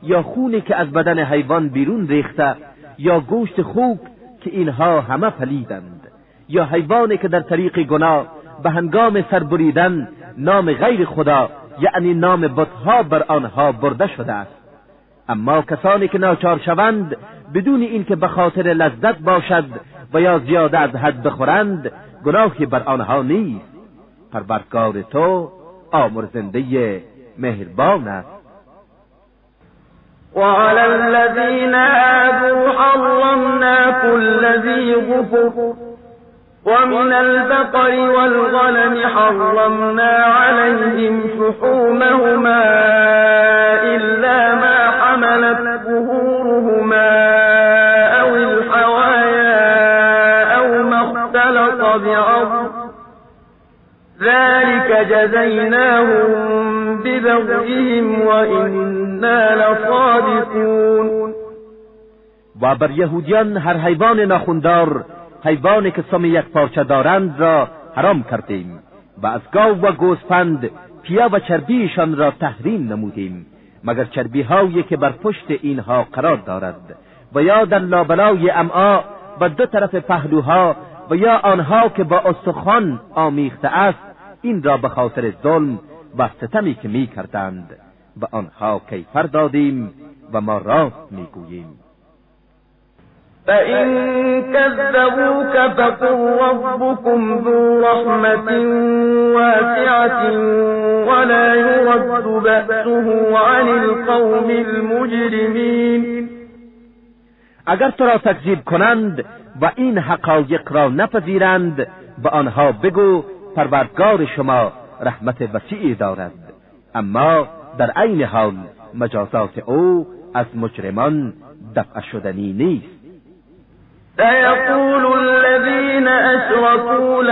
یا خونی که از بدن حیوان بیرون ریخته یا گوشت خوک که اینها همه پلیدند یا حیوانی که در طریق گناه به هنگام سربریدن نام غیر خدا یعنی نام بتها بر آنها برده شده است. اما کسانی که ناچار شوند بدون اینکه به خاطر لذت باشد و یا زیاده از حد بخورند گناهی بر آنها نیست. پروردگار تو آمرزنده مهربان است. وعلى الذين هادوا حرمنا كل ذي ظفر ومن البقر والغنم حرمنا عليهم شحومهما إلا ما حملت ظهورهما. ذلك جزيناهم ببغيهم وإنا لصادقون و بر یهودیان هر حیوان ناخوندار حیوانی که سم یک پارچه دارند را حرام کردیم و از گاو و گوسفند پیا و چربیشان را تحریم نمودیم مگر چربی هایی که بر پشت اینها قرار دارد. و یا در لابلای امعا و دو طرف پهلوها و یا آنها که با استخوان آمیخته است این را به خاطر ظلم و ستمی که می کردند و آنها کیفر دادیم و ما راست می‌گوییم. فإن كذبوك فقل ربكم ذو رحمة واسعة ولا يرد بأسه عن القوم المجرمين. اگر تو را تکذیب کنند و این حقایق را نپذیرند به آنها بگو پروردگار شما رحمت وسیعی دارد. اما در عین حال مجازات او از مجرمان دفع شدنی نیست. سيقول الذين أشركوا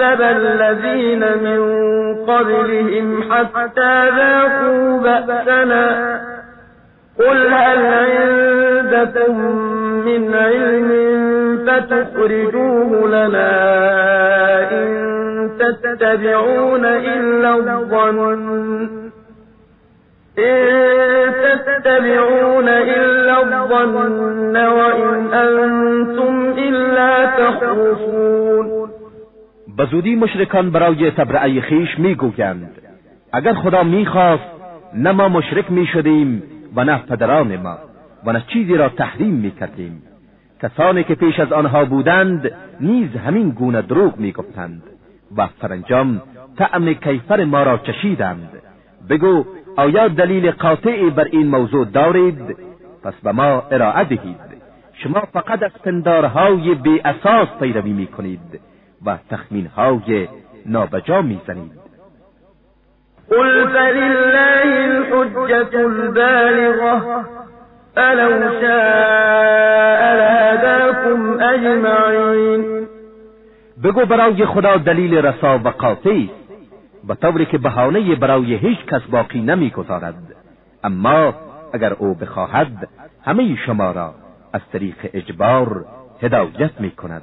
كذب الذين من قبلهم حتى ذاقوا بأسنا. قل هل عندكم من علم فتخرجوه لنا إن تتبعون إلا الظن. إن تتبعون إلا الظن وإن أنتم إلا تخرصون. بزودی مشرکان برای تبرعه خیش می‌گویند. اگر خدا می‌خواست نه ما مشرک می‌شدیم و نه پدران ما و نه چیزی را تحریم می‌کردیم. کسانی که پیش از آنها بودند نیز همین گونه دروغ می‌گفتند و سرانجام طعم کیفر ما را چشیدند. بگو آیا دلیل قاطعی بر این موضوع دارید؟ پس به ما ارائه دهید. شما فقط از پندارهای بی اساس پیروی می کنید و تخمینهای نابجا می‌زنید قل فلله الحجة البالغة فلو شاء لهداكم أجمعين. بگو برای خدا دلیل رسا و قاطعی به طوری که بهانه برای هیچ کس باقی نمی‌گذارد. اما اگر او بخواهد همه شما را از طریق اجبار هدایت می کند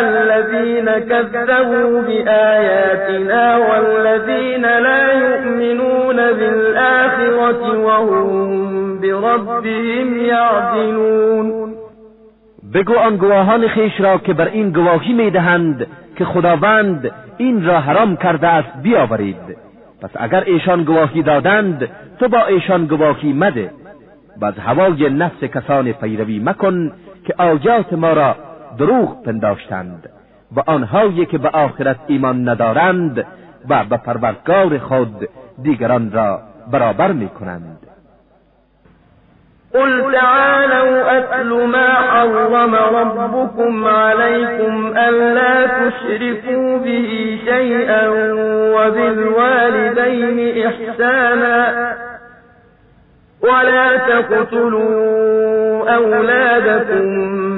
الذين كذبوا بآياتنا والذين لا يؤمنون بالآخرة وهم بربهم يعدلون. بگو آن گواهان خیش را که بر این گواهی می‌دهند که خداوند این را حرام کرده است بیاورید. پس اگر ایشان گواهی دادند تو با ایشان گواهی مده. از هوای نفس کسان پیروی مکن که آیات ما را دروغ پنداشتند و آنهایی که به آخرت ایمان ندارند و به پروردگار خود دیگران را برابر می کنند قل تعالوا أتل ما حرم ربكم عليكم ألا تشركوا به شيئا وبالوالدين إحسانا ولا تقتلوا أولادكم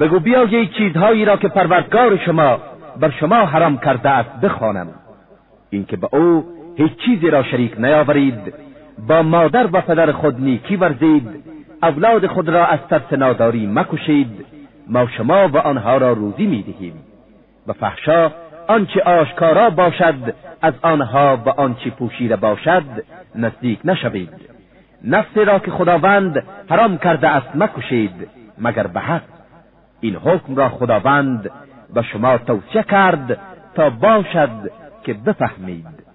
بگو بیایید چیزهایی را که پروردگار شما بر شما حرام کرده است بخوانم. اینکه به او هیچ چیزی را شریک نیاورید با مادر و پدر خود نیکی ورزید اولاد خود را از ترس ناداری مکشید ما شما و آنها را روزی می‌دهیم. و فحشا آنچه آشکارا باشد از آنها و آنچه پوشیده باشد نزدیک نشوید. نفسی را که خداوند حرام کرده است مکشید مگر به حق؟ این حکم را خداوند به شما توصیه کرد تا باشد که بفهمید.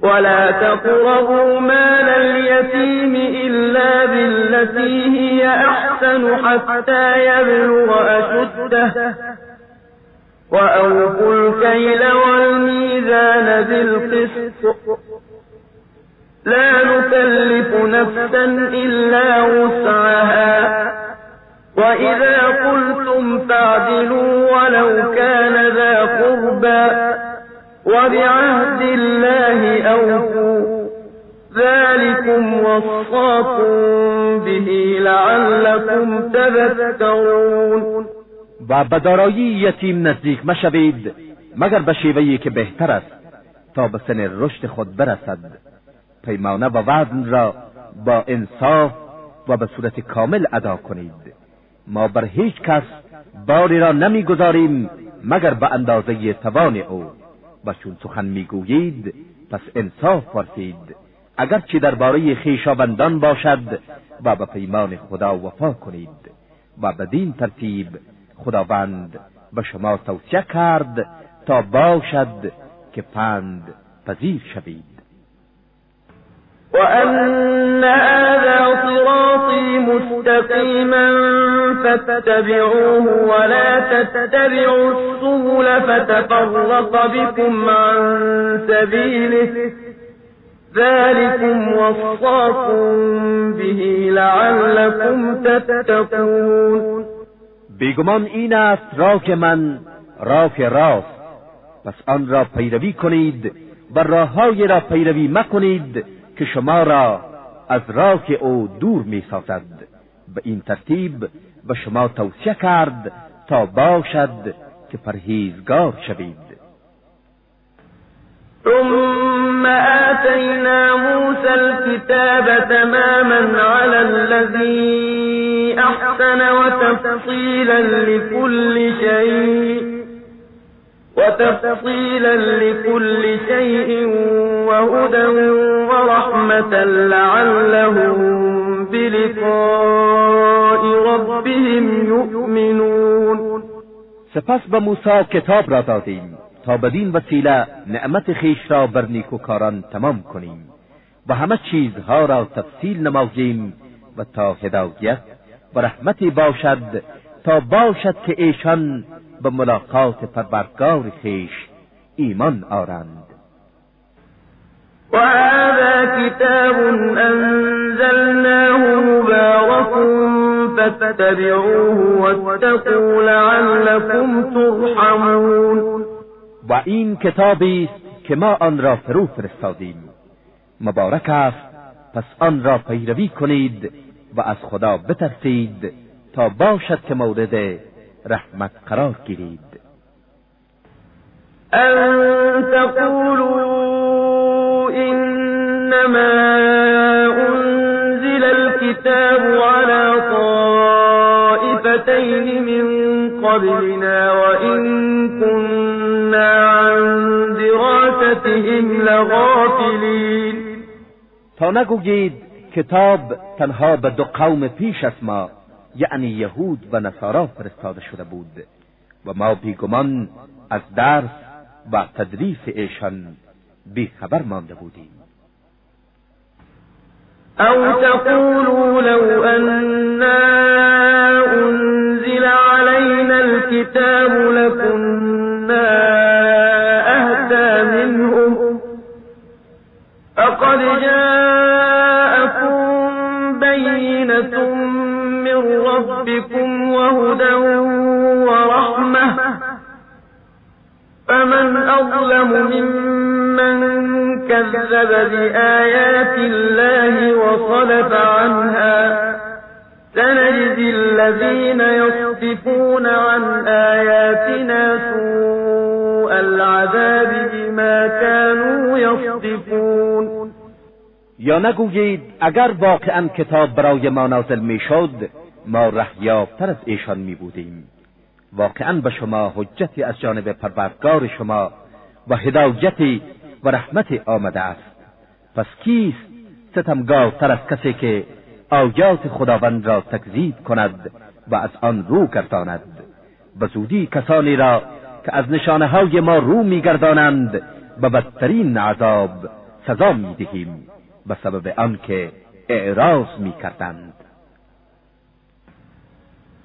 ولا تقربوا مال اليتيم إلا بالتي هي أحسن حتى يبلغ أشده. وأوفوا الكيل والميزان بالقسط. لا نكلف نفسا إلا وسعها. وإذا قلتم فاعدلوا ولو كان ذا قربى وبعهد الله أوفوا وصاكم به لعلكم تذكرون. و به دارایی یتیم نزدیک مشوید مگر به شیوهی که بهتر است تا به سن رشد خود برسد. پیمانه و وزن را با انصاف و به صورت کامل ادا کنید. ما بر هیچ کس باری را نمی‌گذاریم مگر به اندازه توان او. و چون سخن می‌گویید پس انصاف ورزید اگر چی درباره خویشاوندان باشد و به پیمان خدا وفا کنید. و بدین ترتیب خداوند به شما توصیه کرد تا باشد که پند پذیر شوید. وأن هذا صراطي مستقيما فاتبعوه ولا تتبعوا السبل فتفرق بكم عن سبيله. ذلكم وصاكم به لعلكم تتقون. بیگمان این است راه من راه راست. پس آن را پیروی کنید و راههای را پیروی مکنید. که شما را از راه او دور می سازد به این ترتیب به شما توصیه کرد تا باشد که پرهیزگار شوید. ثم آتينا موسى الكتاب تماما على الذي أحسن وتفصيلا لكل شيء وتفصيلا لكل شيء وهدى ورحمة لعلهم بلقاء ربهم يؤمنون. سپس به موسی کتاب را دادیم تا بدین وسیله نعمت خیش را بر نیکوکاران تمام کنیم و همه چیزها را تفصیل نماییم و تا هدایت و رحمتی باشد تا باشد که ایشان به ملاقات پروردگار خیش ایمان آرند. و هذا کتاب انزلناه مبارک فاتبعوه واتقوا لعلكم ترحمون. و این کتابی است که ما آن را فرو فرستادیم. مبارک است پس آن را پیروی کنید و از خدا بترسید. تا باشد که مورد رحمت قرار گیرید. ان تقولوا انما انزل الكتاب على طائفتين من قبلنا وإن كنا عن دراستهم لغافلين. تا نگویید کتاب تنها به دو قوم پیش از ما یعنی یهود و نصارا فرستاده شده بود و ما بیگمان از درس و تدریس ایشان بی خبر مانده بودیم. او تقولوا لو أنا انزل علينا الكتاب لكنا اهدى منهم فقد جاءكم بينة ربكم وهدى ورحمة. فمن أظلم ممن كذب بآيات الله وصدف عنها. سنجزي الذين يصدفون عن آياتنا سوء العذاب بما كانوا يصدفون. یا نگویید اگر واقعا کتاب برای ما نازل میشد ما رهیافتر از ایشان می بودیم. واقعا به شما حجتی از جانب پروردگار شما و هدایتی و رحمت آمده است. پس کیست ستمگارتر از کسی که آیات خداوند را تکذیب کند و از آن رو گرداند؟ به زودی کسانی را که از نشانه های ما رو میگردانند به بدترین عذاب سزا می‌دهیم. به سبب آنکه اعراض می‌کردند.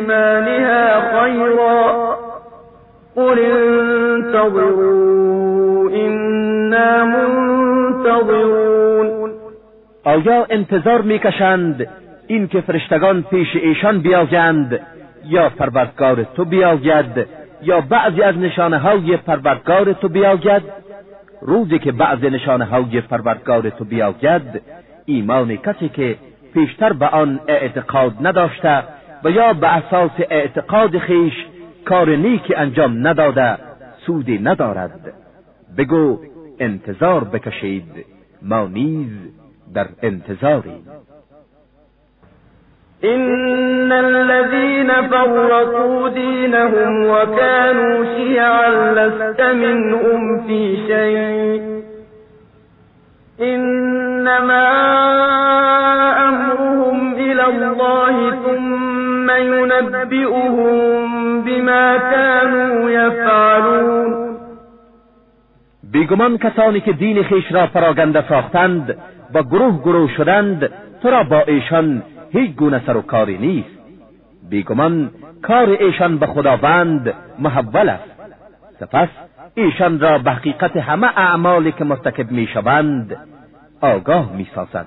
إيمانها خيرا. قل انتظروا إنا منتظرون. آیا انتظار می‌کشند اینکه فرشتگان پیش ایشان بیایند یا پروردگار تو بیاید یا بعضی از نشانه های پروردگار تو بیاید روزی که بعض نشانه های پروردگار تو بیاید ایمان کسی که پیشتر به آن اعتقاد نداشته و یا به اساس اعتقاد خیش کار نیکی انجام نداده سودی ندارد. بگو انتظار بکشید ما نیز در انتظاریم. إن الذين فرقوا دينهم وكانوا شيعا لست منهم في شيء. إنما أمرهم إلى الله ثم ينبئهم بما كانوا بیگمان کسانی که دین خیش را پراگنده ساختند و گروه گروه شدند تو را با ایشان هیچ گونه سر و کاری نیست. بیگمان کار ایشان به خداوند محول است. سپس ایشان را به حقیقت همه اعمالی که مرتکب می‌شوند آگاه می‌سازد.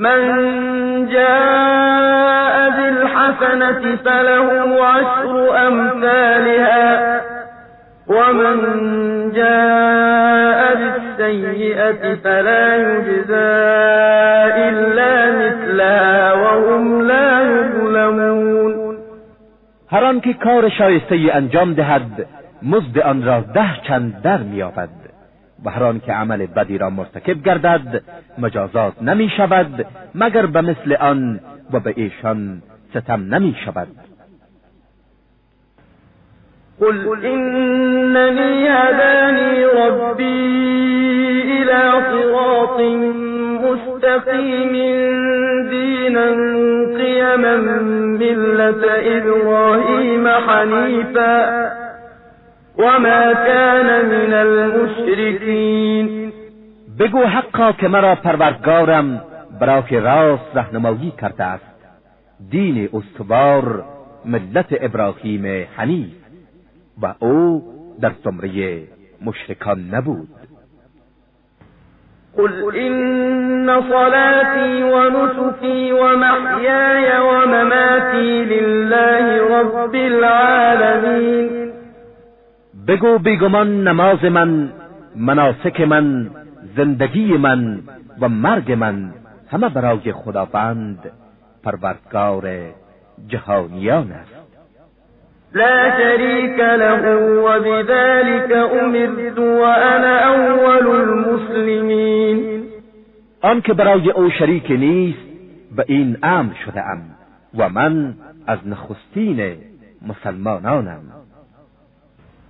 من جاء بالحسنة فله عشر أمثالها ومن جاء بالسيئة فلا يجزى إلا مثلها وهم لا يظلمون. هر آن که کار شایسته انجام دهد مزد آن را ده چند در مییابد. و هر آن که عمل بدی را مرتکب گردد مجازات نمی شود مگر به مثل آن و به ایشان ستم نمی شود قل إنني هداني ربي إلى صراط مستقيم دينا قيما ملة إبراهيم حنيفا وما كان من المشركين. بگو حقا که مرا پروردگارم برای راست رهنمایی کرده است. دین استوار ملت ابراهیم حنیف. و او در زمره مشرکان نبود. قل إن صلاتي ونسكي ومحياي ومماتي لله رب العالمين. بگو بیگمان نماز من مناسک من زندگی من و مرگ من همه برای خداوند پروردگار جهانیان است. لا شريك له وبذلك أمرت وأنا أول المسلمين آنکه برای او شریک نیست به این امر شده ام و من از نخستین مسلمانانم.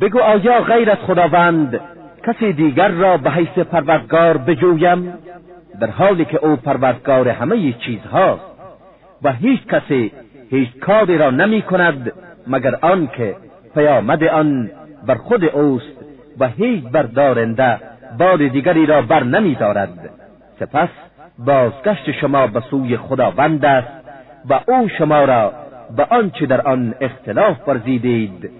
بگو آیا غیر از خداوند کسی دیگر را به حیث پروردگار بجویم؟ در حالی که او پروردگار همه چیزهاست و هیچ کسی هیچ کاری را نمی کند مگر آنکه پیامد آن بر خود اوست و هیچ بردارنده بار دیگری را بر نمی دارد. سپس بازگشت شما به سوی خداوند است و او شما را به آنچه در آن اختلاف ورزیدید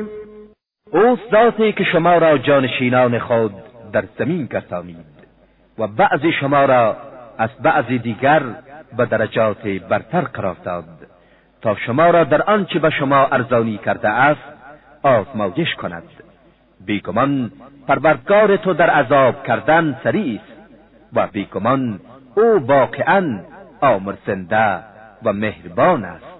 اوست ذاتی که شما را جانشینان خود در زمین گردانید و بعض شما را از بعض دیگر به درجات برتر قرار داد تا شما را در آنچه به شما ارزانی کرده است آزمایش کند. بیگمان پروردگار تو در عذاب کردن سریع است و بیگمان او واقعا آمرزنده و مهربان است.